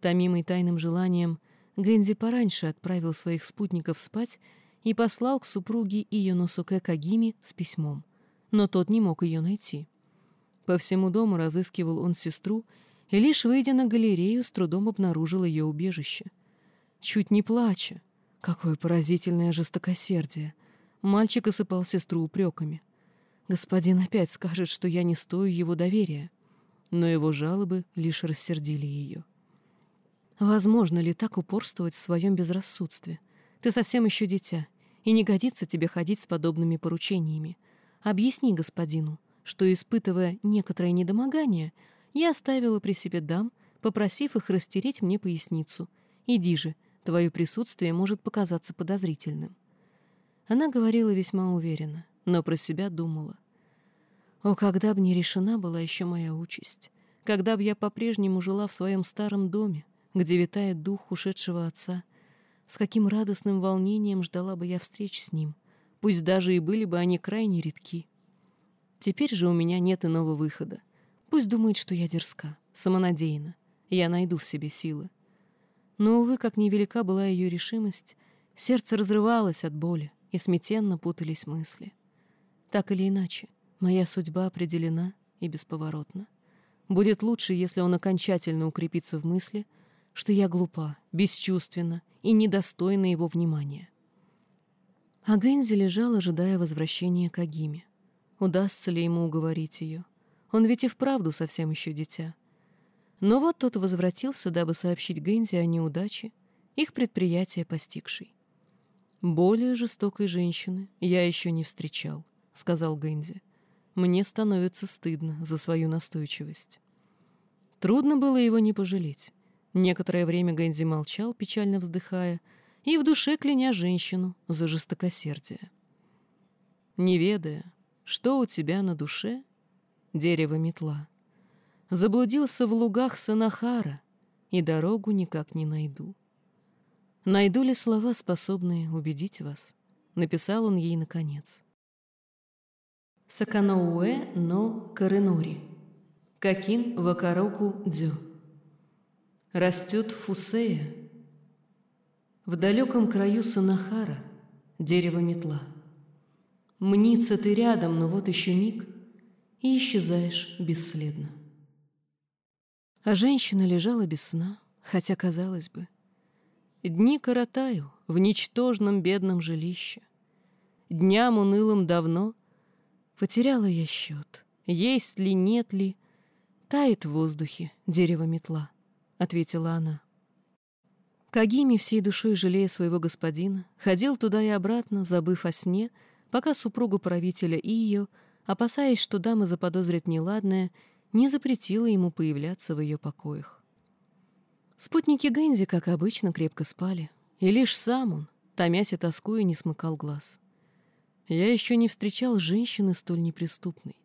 Томимый тайным желанием, Гэнзи пораньше отправил своих спутников спать и послал к супруге Иеносуке Кагими с письмом, но тот не мог ее найти. По всему дому разыскивал он сестру и, лишь выйдя на галерею, с трудом обнаружил ее убежище — чуть не плача. Какое поразительное жестокосердие. Мальчик осыпал сестру упреками. Господин опять скажет, что я не стою его доверия. Но его жалобы лишь рассердили ее. Возможно ли так упорствовать в своем безрассудстве? Ты совсем еще дитя, и не годится тебе ходить с подобными поручениями. Объясни господину, что, испытывая некоторое недомогание, я оставила при себе дам, попросив их растереть мне поясницу. Иди же, Твое присутствие может показаться подозрительным». Она говорила весьма уверенно, но про себя думала. О, когда б не решена была еще моя участь, когда б я по-прежнему жила в своем старом доме, где витает дух ушедшего отца, с каким радостным волнением ждала бы я встреч с ним, пусть даже и были бы они крайне редки. Теперь же у меня нет иного выхода. Пусть думает, что я дерзка, самонадеянна, я найду в себе силы. Но, увы, как невелика была ее решимость, сердце разрывалось от боли, и смятенно путались мысли. Так или иначе, моя судьба определена и бесповоротна. Будет лучше, если он окончательно укрепится в мысли, что я глупа, бесчувственна и недостойна его внимания. А Гэнзи лежал, ожидая возвращения к Агиме. Удастся ли ему уговорить ее? Он ведь и вправду совсем еще дитя. Но вот тот возвратился, дабы сообщить Гэнзи о неудаче, их предприятие постигшей. «Более жестокой женщины я еще не встречал», — сказал Гэнзи. «Мне становится стыдно за свою настойчивость». Трудно было его не пожалеть. Некоторое время Гэнзи молчал, печально вздыхая, и в душе кляня женщину за жестокосердие. Не ведая, что у тебя на душе, дерево метла, заблудился в лугах Санахара, и дорогу никак не найду. Найду ли слова, способные убедить вас? Написал он ей наконец. Саканоуэ но Каренури. Какин вакароку дзю. Растет фусея. В далеком краю Санахара дерево метла. Мнится ты рядом, но вот еще миг, и исчезаешь бесследно. А женщина лежала без сна, хотя, казалось бы, Дни коротаю в ничтожном бедном жилище. Дням унылым давно потеряла я счет. Есть ли, нет ли, тает в воздухе дерево метла, — ответила она. Кагими, всей душой жалея своего господина, ходил туда и обратно, забыв о сне, пока супруга правителя и ее, опасаясь, что дама заподозрит неладное, не запретила ему появляться в ее покоях. Спутники Гэнзи, как обычно, крепко спали, и лишь сам он, томясь и тоскуя, не смыкал глаз. Я еще не встречал женщины столь неприступной.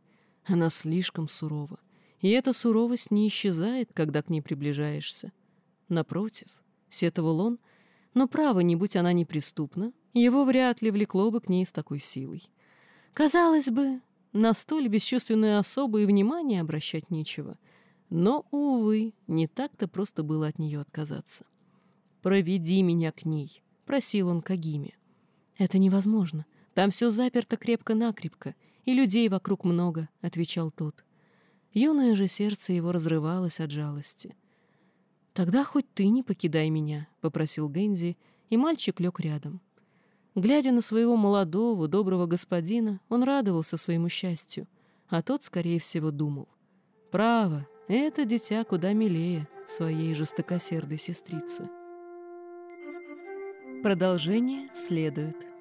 Она слишком сурова, и эта суровость не исчезает, когда к ней приближаешься. Напротив, сетовал он, но право, не будь она неприступна, его вряд ли влекло бы к ней с такой силой. Казалось бы, на столь бесчувственную особу и внимание обращать нечего — но, увы, не так-то просто было от нее отказаться. «Проведи меня к ней», — просил он Кагиме. «Это невозможно. Там все заперто крепко-накрепко, и людей вокруг много», — отвечал тот. Юное же сердце его разрывалось от жалости. «Тогда хоть ты не покидай меня», — попросил Гэнзи, и мальчик лег рядом. Глядя на своего молодого, доброго господина, он радовался своему счастью, а тот, скорее всего, думал. «Право, это дитя куда милее своей жестокосердой сестрицы. Продолжение следует.